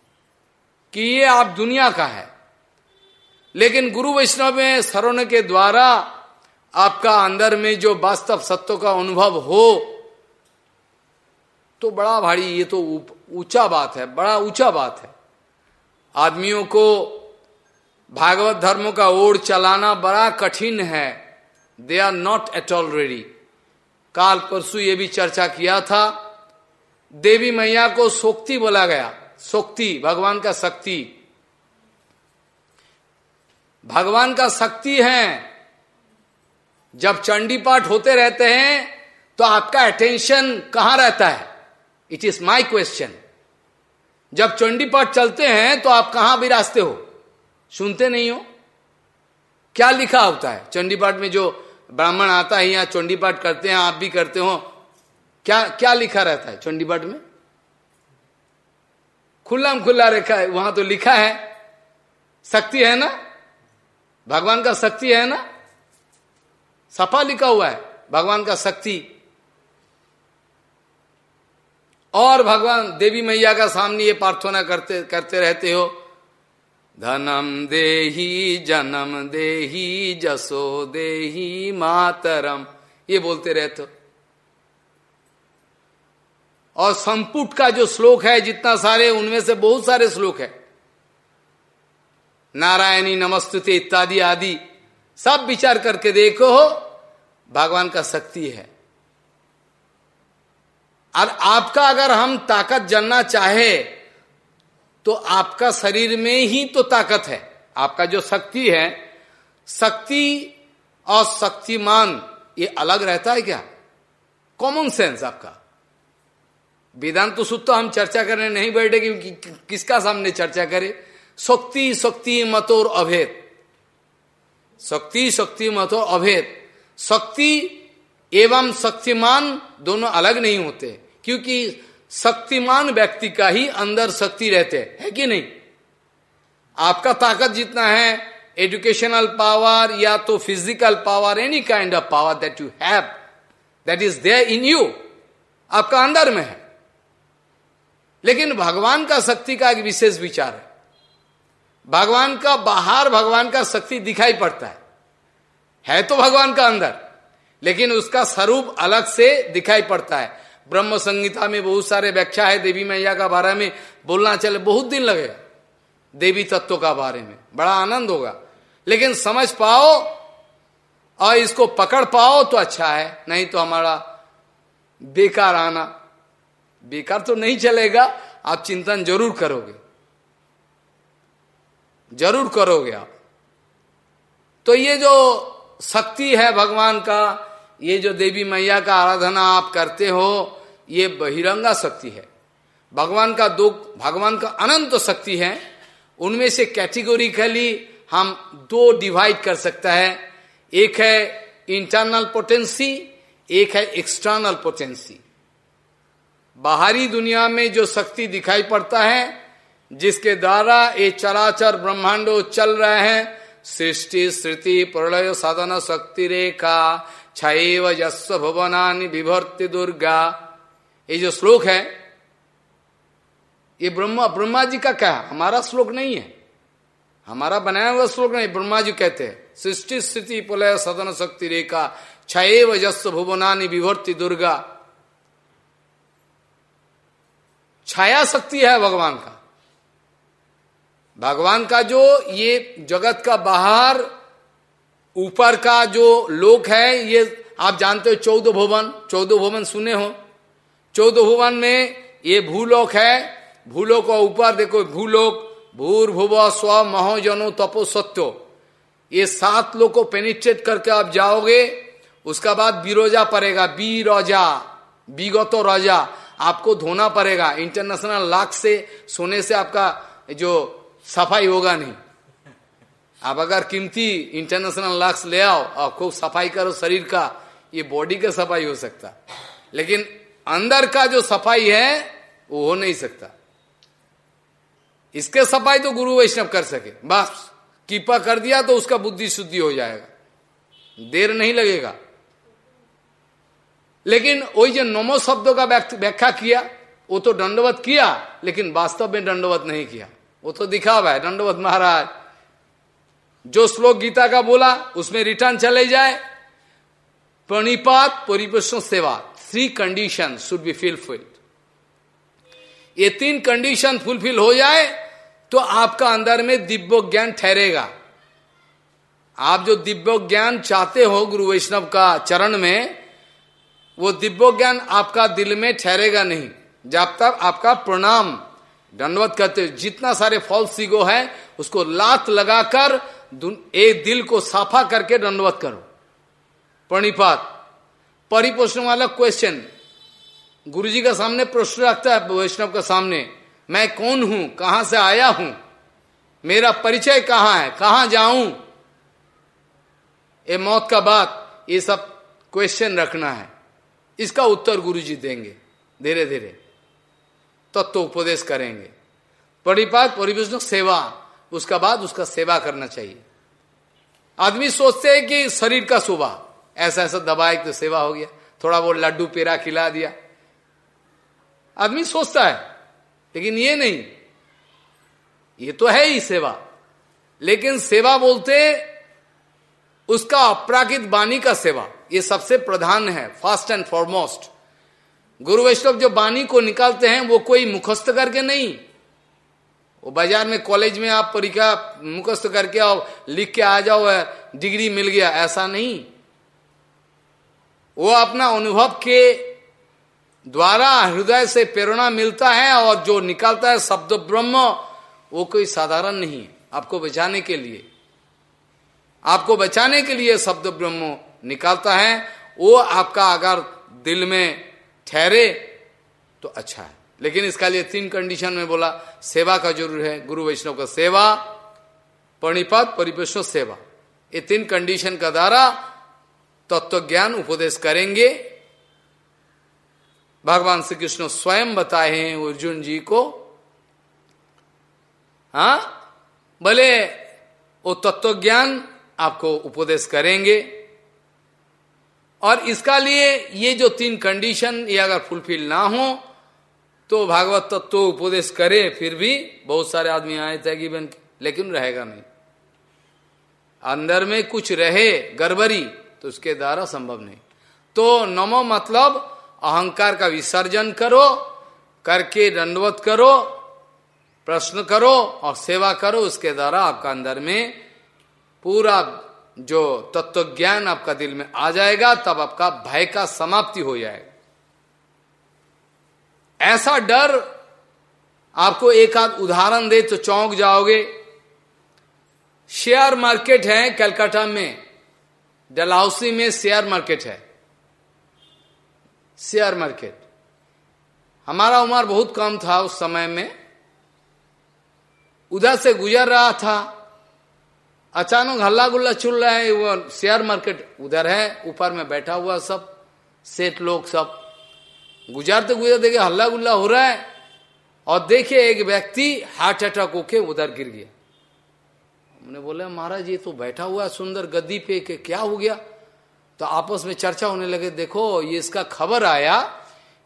कि ये आप दुनिया का है। लेकिन गुरु वैष्णव में शरण के द्वारा आपका अंदर में जो वास्तव सत्व का अनुभव हो तो बड़ा भारी, ये तो ऊँचा बात है, बड़ा ऊँचा बात है। आदमियों को भागवत धर्म का ओर चलाना बड़ा कठिन है। They are not at all ready काल परसों ये भी चर्चा किया था। देवी मैया को सोक्ति बोला गया। सोक्ति, भगवान का शक्ति। भगवान का शक्ति है। जब चंडी पाठ होते रहते हैं तो आपका अटेंशन कहाँ रहता है? इट इज़ माई क्वेश्चन जब चंडी पाठ चलते हैं तो आप कहाँ विराजते हो? सुनते नहीं हो? क्या लिखा होता है? चंडी पाठ में जो ब्राह्मण आता है यहाँ चंडी पाठ करते हैं, आप भी करते हो? क्या क्या लिखा रहता है चंडी पाठ में? खुला में खुला रेखा है, वहाँ तो लिखा है। शक्ति है ना? भगवान का शक्ति है ना? सफ़ा लिखा हुआ है, भगवान का शक्ति। और भगवान देवी मैया का सामने ये प्रार्थना करते करते रहते हो। धनम देही, जन्म देही, जसो देही, मातरम, ये बोलते रहते हो। और संपुट का जो श्लोक है, जितना सारे, उनमें से बहुत सारे श्लोक है। नारायणी, नमस्तुते, इत्यादि, आदि, सब विचार करके देखो, भगवान का शक्ति है। और आपका अगर हम ताकत जानना चाहे तो आपका शरीर में ही तो ताकत है। आपका जो शक्ति है शक्ति और शक्तिमान ये अलग रहता है क्या? कॉमन सेंस आपका। वेदांत तो सुध तो हम चर्चा करने नहीं बैठे कि, कि, कि किसका सामने चर्चा करे? शक्ति शक्ति मतोर अभेद। शक्ति शक्ति मतोर अभेद। शक्ति एवं शक्तिमान दोनों अलग नहीं होते, क्योंकि शक्तिमान व्यक्ति का ही अंदर शक्ति रहते है। कि नहीं? आपका ताकत जितना है एजुकेशनल पावर या तो physical power any kind of power that you have that is there in you आपका अंदर में है। लेकिन भगवान का शक्ति का एक विशेष विचार है। भगवान का बाहर भगवान का शक्ति दिखाई पड़ता है। है तो भगवान का अंदर। लेकिन उसका स्वरूप अलग से दिखाई पड़ता है। ब्रह्म संगीता में बहुत सारे व्याख्या है देवी मैया का बारे में। बोलना चले, बहुत दिन लगेगा देवी तत्व का बारे में। बड़ा आनंद होगा। लेकिन समझ पाओ और इसको पकड़ पाओ तो अच्छा है, नहीं तो हमारा बेकार आना। बेकार तो नहीं चलेगा, आप चिंतन ज़रूर करोगे। ज़रूर करोगे आप। तो ये जो शक्ति है भगवान का ये जो देवी मैया का आराधना आप करते हो, ये बहिरंगा शक्ति है। भगवान का दो, भगवान का अनंत शक्ति है। उनमें से कैटेगोरिकली हम दो डिवाइड कर सकता है। एक है इंटरनल पोटेंसी एक है एक्सटर्नल पोटेंसी बाहरी दुनिया में जो शक्ति दिखाई पड़ता है, जिसके द्वारा ये चराचर ब्रह्मांडो चल रहे हैं, सृष्टि श्रुति प्रलय, साधना, शक्ति, रेखा छव जस्व भुवनानि विभर्ति दुर्गा। ये जो श्लोक है, ये ब्रह्मा ब्रह्मा जी का क्या? हमारा श्लोक नहीं है। हमारा बनाया हुआ श्लोक नहीं ब्रह्मा जी कहते हैं। सृष्टि, स्थिति पुलय सदन, शक्ति, रेखा छव जस्व भुवनानि विभर्ति दुर्गा। छाया शक्ति है भगवान का। भगवान का जो ये जगत का बाहर ऊपर का जो लोक है, ये आप जानते हो चौदह भुवन चौदह भुवन सुने हो? चौदह भुवन में ये भूलोक है, भूलोक और ऊपर देखो, भूलोक भूर भुव स्व महोजनो तपो, सत्यो। ये सात लोग को पेनिट्रेट करके आप जाओगे, उसका बाद बिरोजा पड़ेगा बी रोजा बीगतो रोजा, आपको धोना पड़ेगा। इंटरनेशनल लाख से सोने से आपका जो सफ़ाई होगा नहीं। आप अगर कीमती इंटरनेशनल लक्स ले आओ और खूब सफ़ाई करो शरीर का, ये बॉडी का सफ़ाई हो सकता। लेकिन अंदर का जो सफ़ाई है, वो हो नहीं सकता। इसके सफ़ाई तो गुरु वैष्णव कर सके। बस, कीपा कर दिया तो उसका बुद्धि शुद्धि हो जाएगा। देर नहीं लगेगा। लेकिन वही जो नमो शब्दों का व्याख्या किया, वो तो दंडवत किया, लेकिन वास्तव में दंडवत नहीं किया। वो तो दिखावा है, दंडवत महाराज। जो श्लोक गीता का बोला, उसमें रिटर्न चले जाए। प्रणिपात परिपोषण सेवा three condition should be fulfilled ये तीन कंडीशन फुलफिल हो जाए तो आपका अंदर में दिव्य ज्ञान ठहरेगा। आप जो दिव्य ज्ञान चाहते हो गुरु वैष्णव का चरण में, वो दिव्य ज्ञान आपका दिल में ठहरेगा नहीं। जब तक आपका प्रणाम, दंडवत करते जितना सारे फॉल्स सीगो है, उसको लात लगाकर एक दिल को साफा करके दंडवत करो। प्रणिपात परिपोषण वाला क्वेश्चन गुरु जी का सामने प्रश्न रखता है, वैष्णव का सामने। मैं कौन हूँ? कहाँ से आया हूँ? मेरा परिचय कहाँ है? कहाँ जाऊँ? ये मौत का बात, ये सब क्वेश्चन रखना है। इसका उत्तर गुरु जी देंगे धीरे धीरे तत्व तो उपदेश करेंगे। परिपात परिवेश सेवा। उसका बाद उसका सेवा करना चाहिए। आदमी सोचते हैं कि शरीर का सुबह, ऐसा ऐसा दबाए तो सेवा हो गया, थोड़ा बहुत लड्डू पेरा खिला दिया। आदमी सोचता है, लेकिन ये नहीं, ये तो है ही सेवा। लेकिन सेवा बोलते उसका अपराकित बानी का सेवा, ये सबसे प्रधान है फ़र्स्ट एंड फॉरमोस्ट गुरु वैष्णव जो बानी को निकालते हैं, वो कोई मुखस्त करके नहीं वो बाज़ार में कॉलेज में आप परीक्षा मुखस्त करके आओ, लिख के आ जाओ डिग्री मिल गया। ऐसा नहीं। वो अपना अनुभव के द्वारा हृदय से प्रेरणा मिलता है और जो निकालता है शब्द ब्रह्म, वो कोई साधारण नहीं है। आपको बचाने के लिए। आपको बचाने के लिए शब्द ब्रह्म निकालता है। वो आपका अगर दिल में ठहरे तो अच्छा है। लेकिन इसका लिए तीन कंडीशन में बोला, सेवा का ज़रूर है, गुरु वैष्णव का सेवा परिपद परिपेश सेवा। ये तीन कंडीशन का द्वारा तत्व ज्ञान उपदेश करेंगे। भगवान श्री कृष्ण स्वयं बताए हैं अर्जुन जी को, हा? भले वो तत्व ज्ञान आपको उपदेश करेंगे। और इसका लिए ये जो तीन कंडीशन ये अगर फुलफिल ना हो तो भागवत तत्व तो उपदेश करे, फिर भी बहुत सारे आदमी आए त्यागी बन के लेकिन रहेगा नहीं। अंदर में कुछ रहे, गड़बड़ी तो उसके द्वारा संभव नहीं। तो नमो मतलब अहंकार का विसर्जन करो, करके दंडवत करो, प्रश्न करो और सेवा करो, उसके द्वारा आपका अंदर में पूरा जो तत्व ज्ञान आपका दिल में आ जाएगा, तब आपका भय का समाप्ति हो जाएगा। ऐसा डर आपको एक आध उदाहरण दे तो चौंक जाओगे। शेयर मार्केट है कलकत्ता में डलहाउसी में शेयर मार्केट है। Share market. हमारा उम्र बहुत कम था उस समय में। उधर से गुजर रहा था। अचानक हल्ला गुल्ला चुल रहा है, वो शेयर मार्केट उधर है, ऊपर में बैठा हुआ सब, सेठ लोग सब। गुजरते गुजर देखे हल्ला गुल्ला हो रहा है और देखे एक व्यक्ति हार्ट अटैक होके उधर गिर गया। हमने बोला, महाराज, ये तो बैठा हुआ है सुंदर गद्दी पे, के क्या हो गया? तो आपस में चर्चा होने लगे, देखो, ये इसका खबर आया,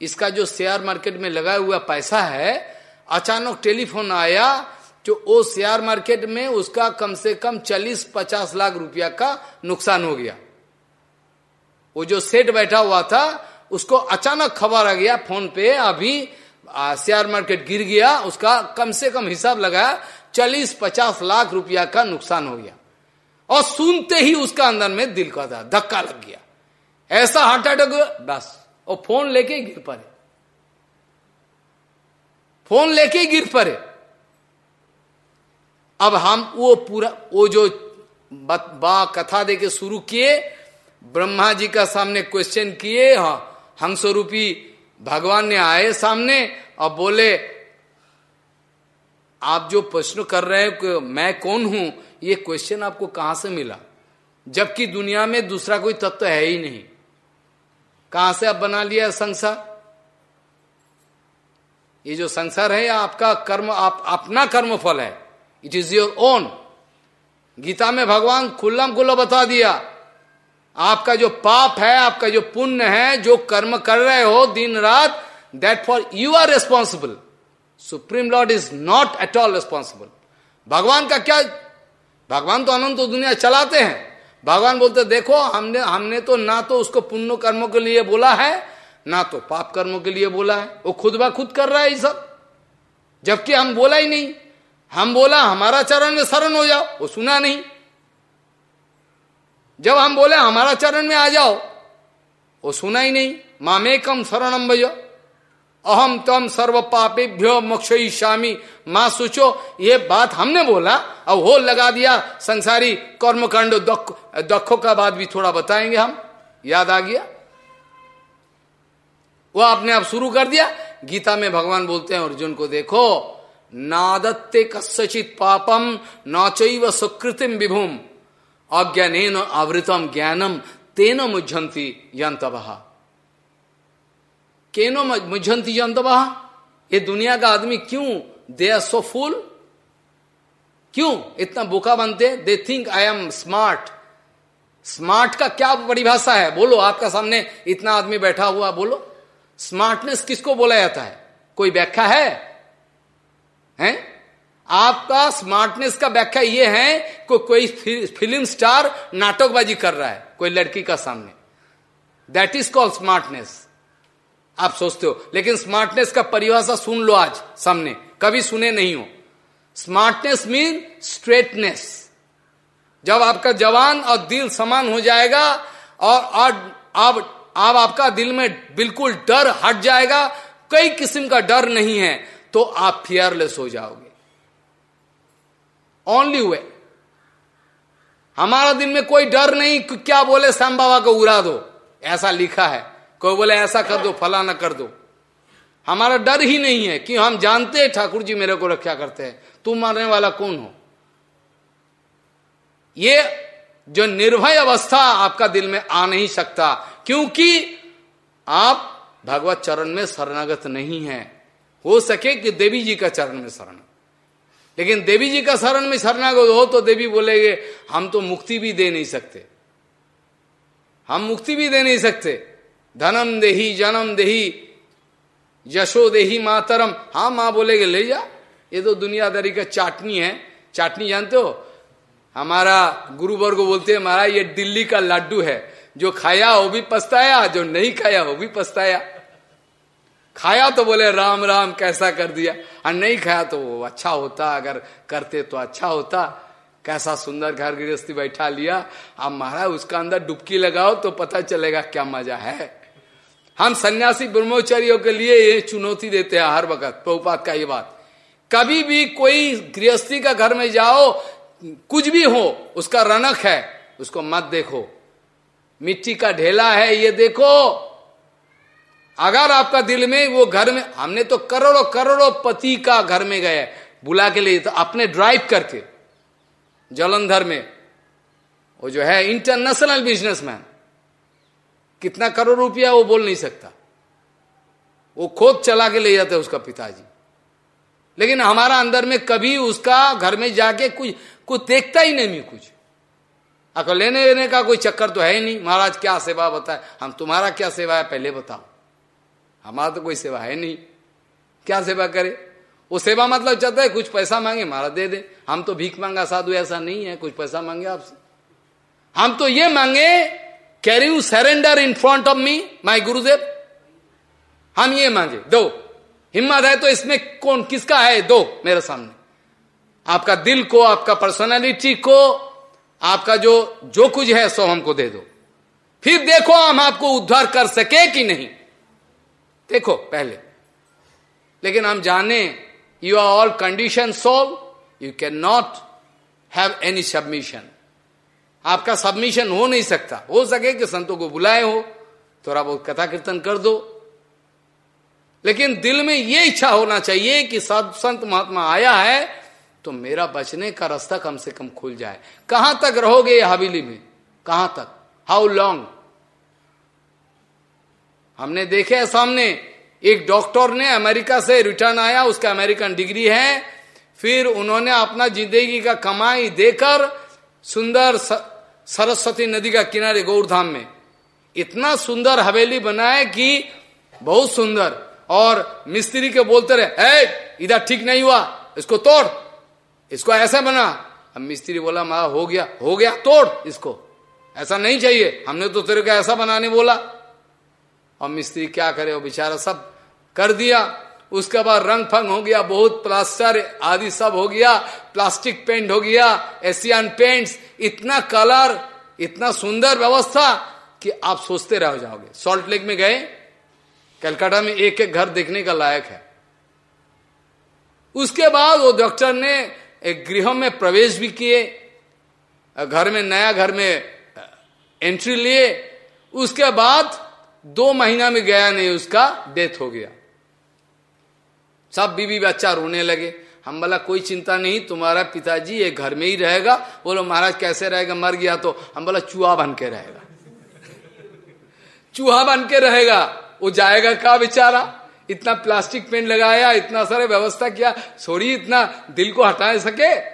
इसका जो शेयर मार्केट में लगा हुआ पैसा है, अचानक टेलीफोन आया जो वो शेयर मार्केट में उसका कम से कम चालीस पचास लाख रुपया का नुकसान हो गया। वो जो सेठ बैठा हुआ था उसको अचानक खबर आ गया फ़ोन पे, अभी शेयर मार्केट गिर गया, उसका कम से कम हिसाब लगाया, चालीस पचास लाख रुपया का नुकसान हो गया। और सुनते ही उसका अंदर में दिल का था, धक्का लग गया। ऐसा हार्ट अटैक बस, और फ़ोन लेके गिर पड़े। फ़ोन लेके गिर पड़े। अब हम वो पूरा, वो जो बा, कथा देके शुरू किए, ब्रह्मा जी का सामने क्वेश्चन किए हाँ हंसरूपी भगवान ने आए सामने और बोले, आप जो प्रश्न कर रहे हैं मैं कौन हूँ, ये क्वेश्चन आपको कहाँ से मिला? जबकि दुनिया में दूसरा कोई तत्व है ही नहीं। कहाँ से आप बना लिया संसार? ये जो संसार है, आपका कर्म, आप, अपना कर्म फल है। It is your own Gita में भगवान खुल्लम खुल्ला बता दिया। आपका जो पाप है, आपका जो पुण्य है, जो कर्म कर रहे हो दिन रात that for you are responsible supreme lord is not at all responsible भगवान का क्या, भगवान तो अनंत तो दुनिया चलाते हैं। भगवान बोलते, देखो, हमने हमने तो ना तो उसको पुण्य कर्मों के लिए बोला है, ना तो पाप कर्मों के लिए बोला है। वो खुद ब खुद कर रहा है ये सब। जबकि हम बोला ही नहीं। हम बोला, हमारा चरण में शरण हो जाओ। वो सुना नहीं। जब हम बोले, हमारा चरण में आ जाओ, वो सुना ही नहीं। मामे कम शरणम भजो। अहम तम सर्व पापेभ्यो मोक्षी शामी। माँ सोचो, ये बात हमने बोला, अब हो लगा दिया। संसारी कर्मकांड दखों का बात भी थोड़ा बताएँगे हम। याद आ गया? वो आपने आप शुरू कर दिया। गीता में भगवान बोलते हैं, अर्जुन को देखो, नादत्ते कस्यचित पापम न चैव सुकृतिम विभुम। अज्ञान आवृतम ज्ञानम तेन मुझंती यंतबहा केनो मुझंती यंतबहा ये दुनिया का आदमी क्यों? दे आर सो फुल क्यों? इतना बोका बनते? They think I am smart smart का क्या परिभाषा है? बोलो, आपका सामने इतना आदमी बैठा हुआ, बोलो। स्मार्टनेस किसको बोला जाता है? कोई व्याख्या है? हैं? आपका स्मार्टनेस का व्याख्या यह है को कोई फ़िल्म स्टार नाटकबाजी कर रहा है, कोई लड़की का सामने। दैट इज़ कॉल्ड स्मार्टनेस आप सोचते हो, लेकिन स्मार्टनेस का परिभाषा सुन लो आज, सामने। कभी सुने नहीं हो। स्मार्टनेस मीन स्ट्रेटनेस जब आपका जवान और दिल समान हो जाएगा और अब अब आपका दिल में बिल्कुल डर हट जाएगा, कई किस्म का डर नहीं है तो आप फियरलेस हो जाओगे। ओनली वे हमारा दिन में कोई डर नहीं क्या बोले श्याम बाबा को उड़ा दो। ऐसा लिखा है। कोई बोले, ऐसा कर दो फला ना कर दो। हमारा डर ही नहीं है कि हम जानते हैं ठाकुर जी मेरे को रक्षा करते हैं। तुम मारने वाला कौन हो? ये जो निर्भय अवस्था आपका दिल में आ नहीं सकता, क्योंकि आप भगवत चरण में शरणागत नहीं है। हो सके कि देवी जी का चरण में शरण। लेकिन देवी जी का शरण में शरणागत हो तो देवी बोलेगे, हम तो मुक्ति भी दे नहीं सकते। हम मुक्ति भी दे नहीं सकते। धनम देही, जन्म देही, यशो देही मातरम। हाँ माँ बोलेगे, ले जा। ये तो दुनियादारी का चाटनी है। चाटनी जानते हो? हमारा गुरु वर्ग बोलते हैं, महाराज, ये दिल्ली का लड्डू है। जो खाया, वो भी पछताया, जो नहीं खाया, वो भी पछताया। खाया तो बोले, राम राम, कैसा कर दिया? और नहीं खाया तो वो अच्छा होता, अगर करते तो अच्छा होता। कैसा सुंदर घर गृहस्थी बैठा लिया। अब महाराज, उसका अंदर डुबकी लगाओ तो पता चलेगा क्या मज़ा है। हम सन्यासी ब्रह्मचारियों के लिए ये चुनौती देते हैं हर वक्त प्रभुपात का ये बात। कभी भी कोई गृहस्थी का घर में जाओ, कुछ भी हो, उसका रनक है, उसको मत देखो। मिट्टी का ढेला है, ये देखो। अगर आपका दिल में वो घर में, हमने तो करोड़ों करोड़ों पति का घर में गए बुला के लिए तो अपने ड्राइव करके, जलंधर में, वो जो है इंटरनेशनल बिजनेसमैन कितना करोड़ रुपया वो बोल नहीं सकता। वो खोद चला के ले जाते उसका पिताजी। लेकिन हमारा अंदर में कभी उसका घर में जाके कुछ कुछ देखता ही नहीं कुछ। अगर लेने लेने का कोई चक्कर तो है ही नहीं। महाराज, क्या सेवा बताए? हम तुम्हारा क्या सेवा है, पहले बताओ। हमारा तो कोई सेवा है नहीं। क्या सेवा करे? वो सेवा मतलब चाहता है, कुछ पैसा मांगे महाराज दे दे। हम तो भीख मांगा, साधु, ऐसा नहीं है, कुछ पैसा मांगे आपसे। हम तो ये मांगे care you surrender in front of me my Gurudev हम ये मांगे, दो। हिम्मत है तो इसमें कौन, किसका है? दो, मेरे सामने। आपका दिल को, आपका पर्सनैलिटी को, आपका जो जो कुछ है, सो हमको दे दो। फिर देखो, हम आपको उद्धार कर सके कि नहीं। देखो पहले। लेकिन हम जाने you are all condition solve you can not have any submission आपका सबमिशन हो नहीं सकता। हो सके कि संतों को बुलाए हो, थोड़ा बहुत कथा कीर्तन कर दो। लेकिन दिल में यह इच्छा होना चाहिए कि सब संत महात्मा आया है तो मेरा बचने का रास्ता कम से कम खुल जाए। कहाँ तक रहोगे हवेली में? कहाँ तक? हाउ लॉन्ग हमने देखे है सामने, एक डॉक्टर ने अमेरिका से रिटर्न आया, उसका अमेरिकन डिग्री है, फिर उन्होंने अपना ज़िंदगी का कमाई देकर सुंदर सरस्वती नदी का किनारे गौरधाम में, इतना सुंदर हवेली बनाए कि बहुत सुंदर, और मिस्त्री के बोलते रहे इधर ठीक नहीं हुआ, इसको तोड़, इसको ऐसा बना। अब मिस्त्री बोला मारा हो गया हो गया, तोड़ इसको, ऐसा नहीं चाहिए, हमने तो तेरे को ऐसा बनाने बोला। और मिस्त्री क्या करे, वो बेचारा सब कर दिया। उसके बाद रंग फंग हो गया, बहुत प्लास्टर आदि सब हो गया, प्लास्टिक पेंट हो गया, एशियन पेंट्स, इतना कलर, इतना सुंदर व्यवस्था कि आप सोचते रह जाओगे। सॉल्ट लेक में गए, कलकत्ता में एक एक घर देखने का लायक है। उसके बाद वो डॉक्टर ने एक गृह में प्रवेश भी किए, घर में, नया घर में एंट्री लिए। उसके बाद दो महीना में गया नहीं, उसका डेथ हो गया। सब बीबी बच्चा रोने लगे। हम बोला, कोई चिंता नहीं, तुम्हारा पिताजी ये घर में ही रहेगा। बोलो, महाराज, कैसे रहेगा? मर गया तो। हम बोला, चूहा बन के रहेगा। चूहा बन के रहेगा। वो जाएगा का बेचारा? इतना प्लास्टिक पेंट लगाया, इतना सारे व्यवस्था किया। छोड़ी इतना दिल को हटा सके।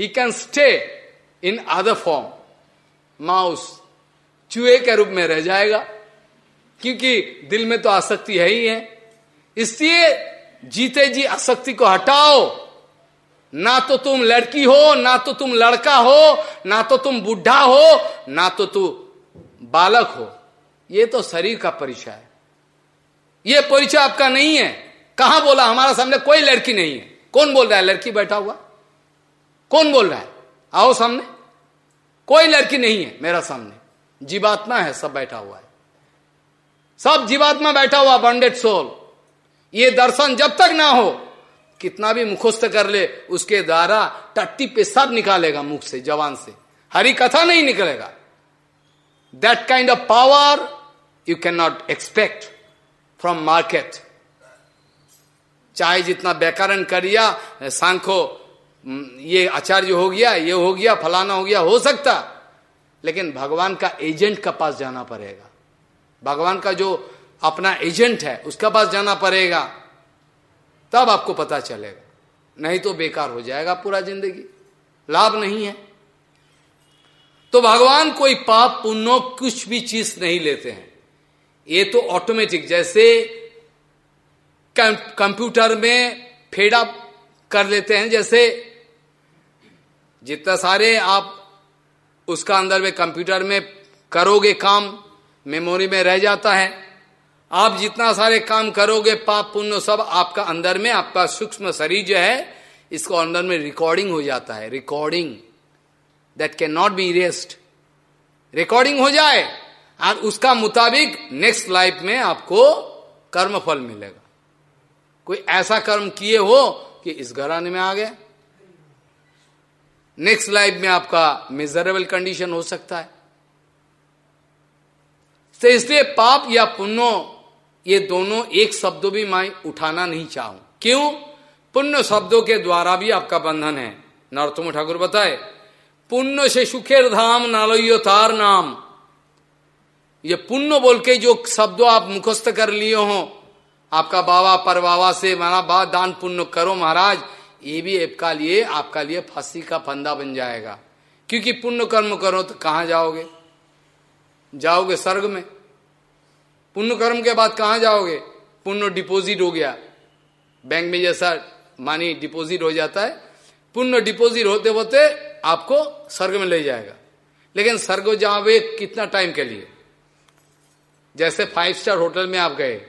He can stay in other form mouse चूहे के रूप में रह जाएगा। क्योंकि दिल में तो आसक्ति है ही है। इसलिए जीते जी आसक्ति को हटाओ। ना तो तुम लड़की हो, ना तो तुम लड़का हो, ना तो तुम बुढ़ा हो, ना तो तू बालक हो। ये तो शरीर का परिचय है। ये परिचय आपका नहीं है। कहाँ बोला? हमारा सामने कोई लड़की नहीं है। कौन बोल रहा है? लड़की बैठा हुआ। कौन बोल रहा है? आओ सामने। कोई लड़की नहीं है मेरा सामने। जीवात्मा है, सब बैठा हुआ है। सब जीवात्मा बैठा हुआ बॉन्डेड सोल ये दर्शन जब तक ना हो, कितना भी मुखस्त कर ले, उसके द्वारा टट्टी पे सब निकालेगा मुख से, जवान से। हरी कथा नहीं निकलेगा। That kind of power you can not expect from market चाहे जितना व्याकरण करिया, सांखो ये आचार्य हो गया, ये हो गया, फलाना हो गया, हो सकता। लेकिन भगवान का एजेंट का पास जाना पड़ेगा। भगवान का जो अपना एजेंट है, उसका पास जाना पड़ेगा। तब आपको पता चलेगा। नहीं तो बेकार हो जाएगा पूरा ज़िंदगी। लाभ नहीं है। तो भगवान कोई पाप पुण्य कुछ भी चीज़ नहीं लेते हैं। ये तो ऑटोमेटिक जैसे कंप्यूटर में फेड कर लेते हैं, जैसे जितना सारे आप उसका अंदर में कंप्यूटर में करोगे काम मेमोरी में रह जाता है। आप जितना सारे काम करोगे, पाप पुण्य सब आपका अंदर में, आपका सूक्ष्म शरीर जो है, इसको अंदर में रिकॉर्डिंग हो जाता है। Recording that can not be erased recording हो जाए और उसका मुताबिक नेक्स्ट लाइफ में आपको कर्म फल मिलेगा। कोई ऐसा कर्म किए हो कि इस घराने में आ गया नेक्स्ट लाइफ में आपका मिजरेबल कंडीशन हो सकता है। तो इसलिए पाप या पुण्य, ये दोनों एक शब्द भी मैं उठाना नहीं चाहूँ। क्यों? पुण्य शब्दों के द्वारा भी आपका बंधन है। नरोत्तम ठाकुर बताए, पुण्य से सुखेर धाम नालो तार नाम। ये पुण्य बोल के जो शब्दों आप मुखस्त कर लिए हो, आपका बाबा पर बाबा से माना बा, दान पुण्य करो महाराज, ये भी आपका लिए आपका लिए फांसी का फंदा बन जाएगा। क्योंकि पुण्य कर्म करो तो कहाँ जाओगे? जाओगे स्वर्ग में? पुण्य कर्म के बाद कहाँ जाओगे? पुण्य डिपॉजिट हो गया। बैंक में जैसा मानी डिपॉजिट हो जाता है, पुण्य डिपॉजिट होते होते आपको स्वर्ग में ले जाएगा। लेकिन स्वर्ग जाओगे कितना टाइम के लिए? जैसे फाइव स्टार होटल में आप गए,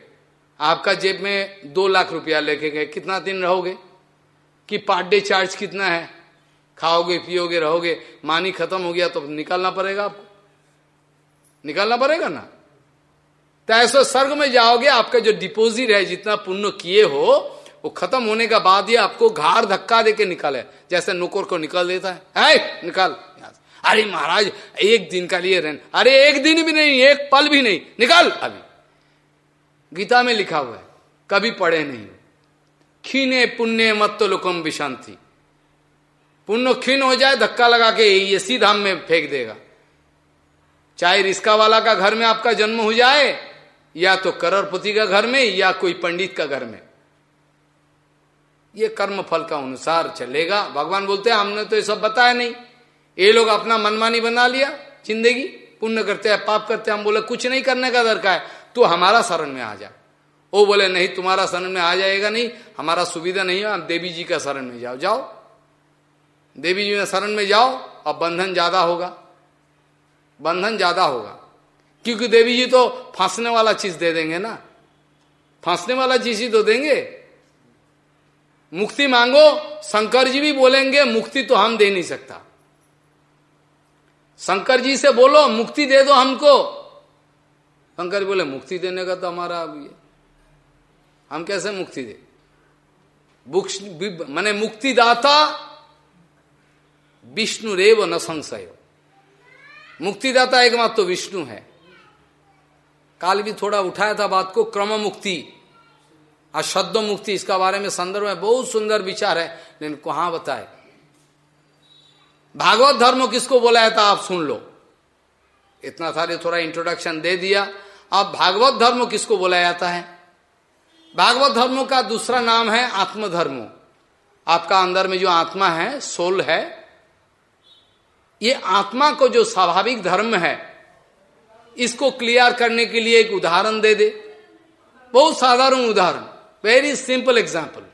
आपका जेब में दो लाख रुपया लेके गए, कितना दिन रहोगे? कि पर डे चार्ज कितना है? खाओगे, पियोगे, रहोगे मानी खत्म हो गया तो निकालना पड़ेगा आपको। निकालना पड़ेगा ना? तो ऐसे स्वर्ग में जाओगे आपका जो डिपोजिट है जितना पुण्य किए हो वो खत्म होने का बाद ही आपको घाड़ धक्का देके निकाले। जैसे नुकुर को निकाल देता है, है निकाल। अरे महाराज एक दिन का लिए रहन। अरे एक दिन भी नहीं एक पल भी नहीं। निकाल अभी। गीता में लिखा हुआ है कभी पढ़े नहीं। खीने पुण्य मत तो लुकम विशांति। पुण्य खीन हो जाए धक्का लगा के ये सीधाम में फेंक देगा। चाहे रिस्का वाला का घर में आपका जन्म हो जाए, या तो करोड़पति का घर में, या कोई पंडित का घर में। ये कर्म फल का अनुसार चलेगा। भगवान बोलते हैं, हमने तो ये सब बताया नहीं। ये लोग अपना मनमानी बना लिया, ज़िंदगी। पुण्य करते हैं, पाप करते हैं। हम बोले, कुछ नहीं करने का दरकार है। तू हमारा शरण में आ जा। वो बोले, नहीं, तुम्हारा शरण में आ जाएगा नहीं। हमारा सुविधा नहीं है, आप देवी जी का शरण में जाओ। जाओ। देवी जी में शरण में जाओ, अब बंधन ज़्यादा होगा। बंधन ज़्यादा होगा। क्योंकि देवी जी तो फांसने वाला चीज़ दे देंगे ना। फांसने वाला चीज़ ही तो देंगे। मुक्ति मांगो, शंकर जी भी बोलेंगे, मुक्ति तो हम दे नहीं सकता। शंकर जी से बोलो, मुक्ति दे दो हमको। शंकर जी बोले, मुक्ति देने का तो हमारा अब ये हम कैसे मुक्ति दे? मैंने मुक्तिदाता विष्णु रेव न संशय। मुक्तिदाता एकमात्र तो विष्णु है। काल भी थोड़ा उठाया था बात को क्रम मुक्ति अशब्द मुक्ति इसका बारे में संदर्भ में बहुत सुंदर विचार है, लेकिन कहा बताए? भागवत धर्म किसको बोला था आप सुन लो। इतना सारे थोड़ा इंट्रोडक्शन दे दिया। अब भागवत धर्म किसको बोला जाता है? भागवत धर्म का दूसरा नाम है आत्मधर्म। आपका अंदर में जो आत्मा है, सोल है ये आत्मा को जो स्वाभाविक धर्म है, इसको क्लियर करने के लिए एक उदाहरण दे दे। बहुत साधारण उदाहरण वेरी सिंपल एग्ज़ाम्पल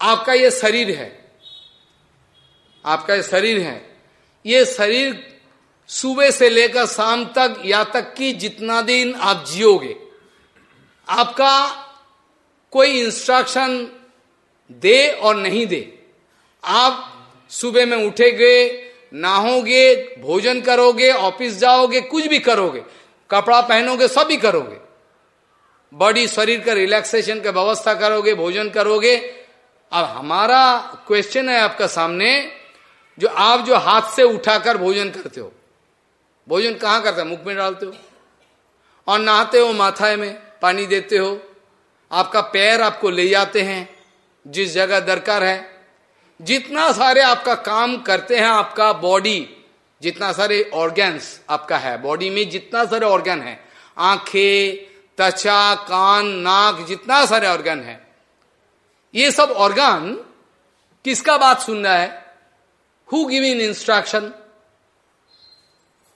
आपका ये शरीर है, आपका ये शरीर है, ये शरीर सुबह से लेकर शाम तक या तक कि जितना दिन आप जियोगे, आपका कोई इंस्ट्रक्शन दे और नहीं दे, आप सुबह में उठेगे नहाओगे भोजन करोगे, ऑफ़िस जाओगे, कुछ भी करोगे, कपड़ा पहनोगे सभी करोगे। बॉडी, शरीर का रिलैक्सेशन का व्यवस्था करोगे, भोजन करोगे। अब हमारा क्वेश्चन है आपका सामने, जो आप जो हाथ से उठाकर भोजन करते हो, भोजन कहाँ करते हो? मुख में डालते हो? और नहाते हो माथा में पानी देते हो, आपका पैर आपको ले जाते हैं, जिस जगह दरकार है जितना सारे आपका काम करते हैं, आपका बॉडी जितना सारे ऑर्गेन्स आपका है बॉडी में जितना सारे ऑर्गन है, आँखें, त्वचा, कान, नाक, जितना सारे ऑर्गन है, ये सब ऑर्गन किसका बात सुन रहा है? हु गिविंग इंस्ट्रक्शन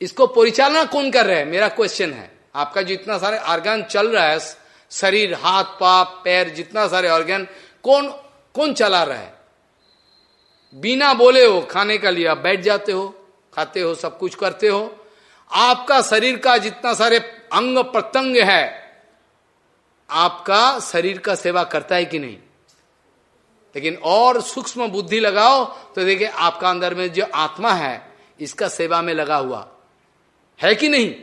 इसको परिचालना कौन कर रहे हैं? मेरा क्वेश्चन है। आपका जितना सारे ऑर्गन चल रहा है, शरीर, हाथ पाप पैर, जितना सारे ऑर्गन कौन कौन चला रहा है? बिना बोले हो, खाने का आप बैठ जाते हो, खाते हो, सब कुछ करते हो। आपका शरीर का जितना सारे अंग प्रत्यंग है, आपका शरीर का सेवा करता है कि नहीं? लेकिन और सूक्ष्म बुद्धि लगाओ तो देखिए आपका अंदर में जो आत्मा है, इसका सेवा में लगा हुआ। है कि नहीं?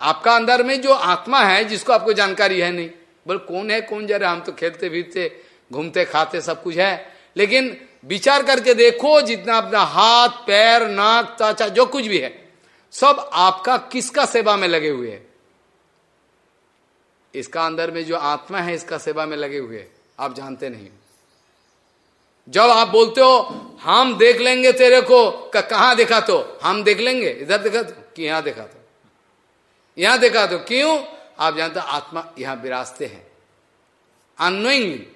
आपका अंदर में जो आत्मा है, जिसको आपको जानकारी है नहीं। बोल, कौन है, कौन जा रहा हम तो खेलते फिरते घूमते, खाते, सब कुछ है। लेकिन विचार करके देखो जितना अपना हाथ, पैर, नाक ताचा जो कुछ भी है, सब आपका किसका सेवा में लगे हुए है? इसका अंदर में जो आत्मा है, इसका सेवा में लगे हुए आप जानते नहीं जब आप बोलते हो, हम देख लेंगे तेरे को। कहा देखा तो हम देख लेंगे। इधर देखा तो कि यहाँ देखा तो यहाँ देखा तो क्यों? आप जानते आत्मा यहाँ विराजते हैं। Unknowingly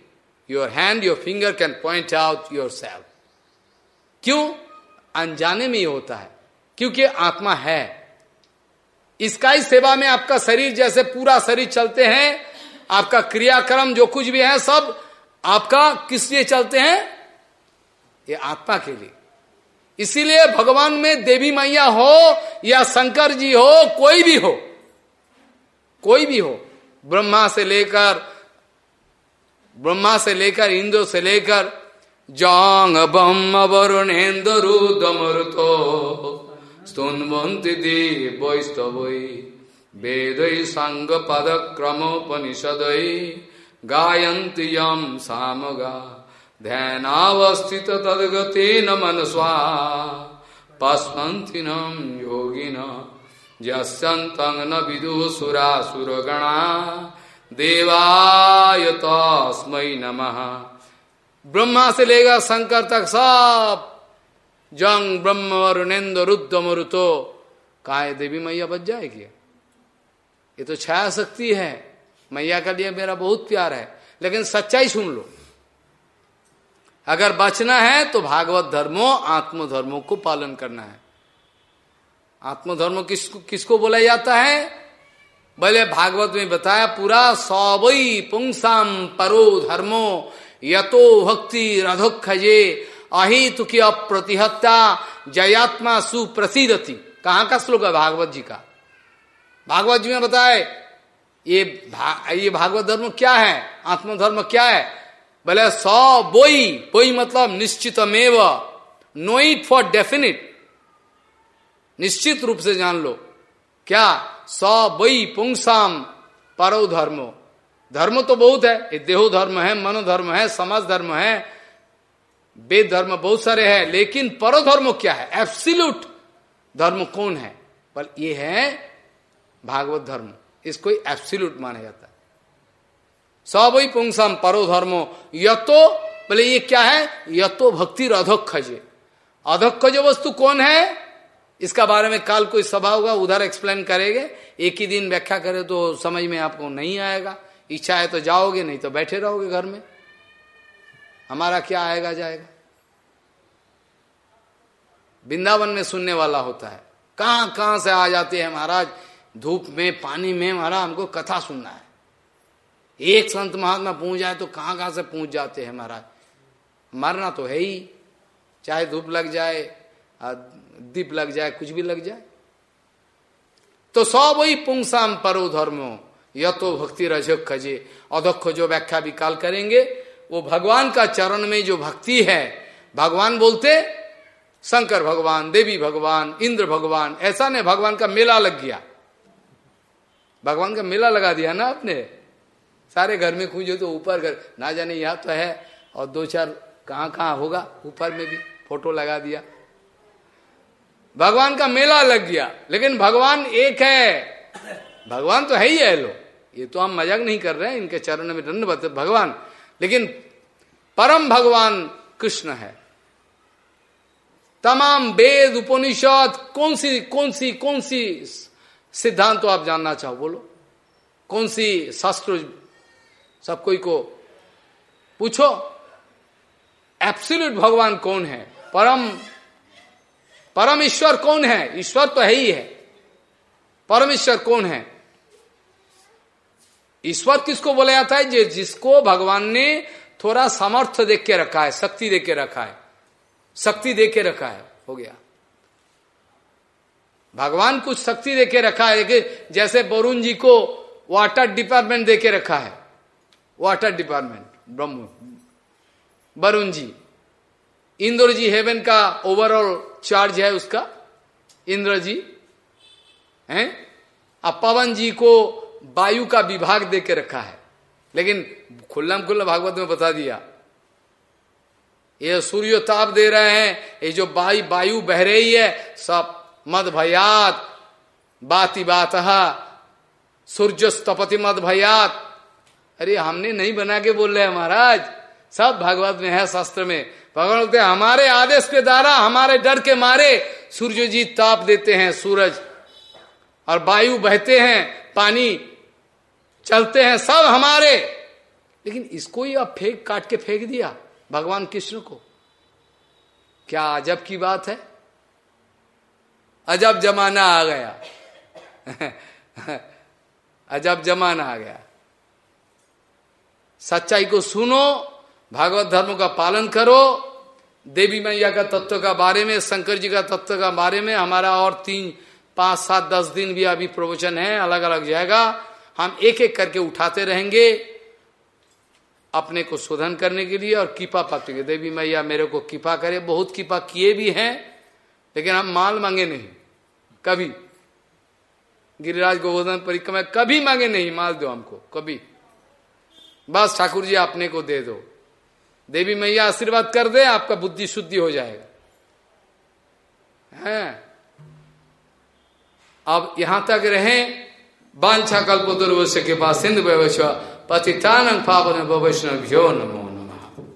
your hand your finger can point out yourself क्यों? अनजाने में ही होता है। क्योंकि आत्मा है। इसका ही सेवा में आपका शरीर जैसे पूरा शरीर चलते हैं, आपका क्रियाक्रम जो कुछ भी है सब आपका किस लिए चलते हैं? ये आत्मा के लिए। इसीलिए भगवान में देवी मैया हो या शंकर जी हो, कोई भी हो, कोई भी हो, ब्रह्मा से लेकर ब्रह्मा से लेकर इंद्र से लेकर जांग ब्रह्म वरुणेन्द्र रुदमरुतो संग पद क्रमोपनिषद गायन्ति यम सामगा। ध्यानावस्थित तदगतेन मनस्वा पश्मन्ति योगिन, यस्यन्तं न विदुसुरासुरगणा देवाय तस्मय नमः। ब्रह्मा से लेगा शंकर तक सब। जंग ब्रह्म वरुणेन्द्र रुद्ध मरुतो काय देवी मैया बच जाएगी? ये तो छाया शक्ति है। मैया का लिए मेरा बहुत प्यार है। लेकिन सच्चाई सुन लो। अगर बचना है तो भागवत धर्मो आत्म धर्मों को पालन करना है। आत्मधर्म किसको किसको बोला जाता है? बोले भागवत में बताया पूरा सौबई पुंसाम परो धर्मो यतो भक्ति रधोखजे अहितु की अप्रतिहत्या जयात्मा सुप्रसिद्धति कहाँ का श्लोक है भागवत जी का? भागवत जी में बताए ये भा, ये भागवत धर्म क्या है? आत्मधर्म क्या है? बोले सौ बोई बोई मतलब निश्चितमेव नो इट फॉर डेफिनेट निश्चित रूप से जान लो। क्या? स बई पुंसाम परो धर्मो। धर्म तो बहुत है, ये देहो धर्म है मनोधर्म है, समाज धर्म है वेद धर्म बहुत सारे हैं, लेकिन परो धर्म क्या है? एब्सिल्यूट धर्म कौन है? पर ये है भागवत धर्म। इसको एब्सिल्यूट माना जाता है। सब वही पुंसम परो धर्मो। यतो, बोले ये क्या है? यतो भक्ति अधोक्षजे अधोक्षज वस्तु कौन है? इसका बारे में काल कोई सभा होगा, उधर एक्सप्लेन करेंगे। एक ही दिन व्याख्या करे तो समझ में आपको नहीं आएगा। इच्छा है तो जाओगे, नहीं तो बैठे रहोगे घर में। हमारा क्या आएगा, जाएगा। वृंदावन में सुनने वाला होता है। कहाँ कहाँ से आ जाते हैं महाराज? धूप में, पानी में, महाराज, हमको कथा सुनना है। एक संत महात्मा पहुँच जाए तो कहाँ कहाँ से पहुँच जाते हैं महाराज? मरना तो है ही। चाहे धूप लग जाए दीप लग जाए, कुछ भी लग जाए। तो सौ वही पुंसाम परो धर्मो तो भक्ति रजक खजे। अधक्ष जो व्याख्या विकाल करेंगे, वो भगवान का चरण में जो भक्ति है, भगवान बोलते, शंकर भगवान, देवी भगवान, इंद्र भगवान, ऐसा नहीं, भगवान का मेला लग गया। भगवान का मेला लगा दिया ना आपने? सारे घर में खोजो तो ऊपर घर, ना जाने यहाँ तो है, और दो चार कहाँ कहाँ होगा, ऊपर में भी फ़ोटो लगा दिया। भगवान का मेला लग गया, लेकिन भगवान एक है। भगवान तो है ही है लो ये तो हम मज़ाक नहीं कर रहे हैं, इनके चरण में दंड भगवान। लेकिन परम भगवान कृष्ण है। तमाम वेद, उपनिषद कौन सी कौन सी कौन सी सिद्धांत तो आप जानना चाहो, बोलो। कौन सी शास्त्र, सब कोई को पूछो। एब्सोल्यूट भगवान कौन है? परम परम ईश्वर कौन है? ईश्वर तो है ही है। परम ईश्वर कौन है? ईश्वर किसको बोला जाता है? जिसको भगवान ने थोड़ा सामर्थ्य देख के रखा है, शक्ति देख के रखा है। शक्ति दे के रखा है, हो गया। भगवान कुछ शक्ति दे के रखा है कि जैसे वरुण जी को वाटर डिपार्टमेंट दे के रखा है। वाटर डिपार्टमेंट ब्रह्म। वरुण जी इंद्र जी हेवन का ओवरऑल चार्ज है उसका। इंद्र जी हैं? अब पवन जी को वायु का विभाग दे के रखा है। लेकिन खुल्ला खुल्ला भागवत में बता दिया। ये सूर्य ताप दे रहे हैं, ये जो वायु वायु बह रही है, सब मद भयात, बाती बात सूर्य स्तपति मद भयात। अरे हमने नहीं बना के बोल रहे महाराज। सब भागवत में है शास्त्र में। भगवान बोलते हमारे आदेश के द्वारा हमारे डर के मारे सूर्य जी ताप देते हैं, सूरज। और वायु बहते हैं, पानी चलते हैं, सब हमारे। लेकिन इसको ही अब फेंक, काट के फेंक दिया, भगवान कृष्ण को। क्या अजब की बात है? अजब जमाना आ गया। <laughs> अजब जमाना आ गया। सच्चाई को सुनो भागवत धर्म का पालन करो, देवी मैया का तत्व का बारे में, शंकर जी का तत्व का बारे में, हमारा और तीन, पाँच, सात, दस दिन भी अभी प्रवचन है अलग अलग जाएगा। हम एक एक करके उठाते रहेंगे, अपने को शोधन करने के लिए और कीपा पकड़ेंगे देवी मैया मेरे को कीपा करे, बहुत कीपा किए भी हैं, लेकिन हम माल मांगे नहीं, कभी। गिरिराज गोवर्धन परिक्रमा कभी मांगे नहीं, माल दो हमको, कभी। बस ठाकुर जी, अपने को दे दो। देवी मैया, आशीर्वाद कर दे, आपका बुद्धि शुद्धि हो जाएगा। है? अब यहाँ तक रहे बांछा कल्प दुर्वश्य के पास सिंधु व्यवस्था पतितानंग पावन वैष्णव नमो।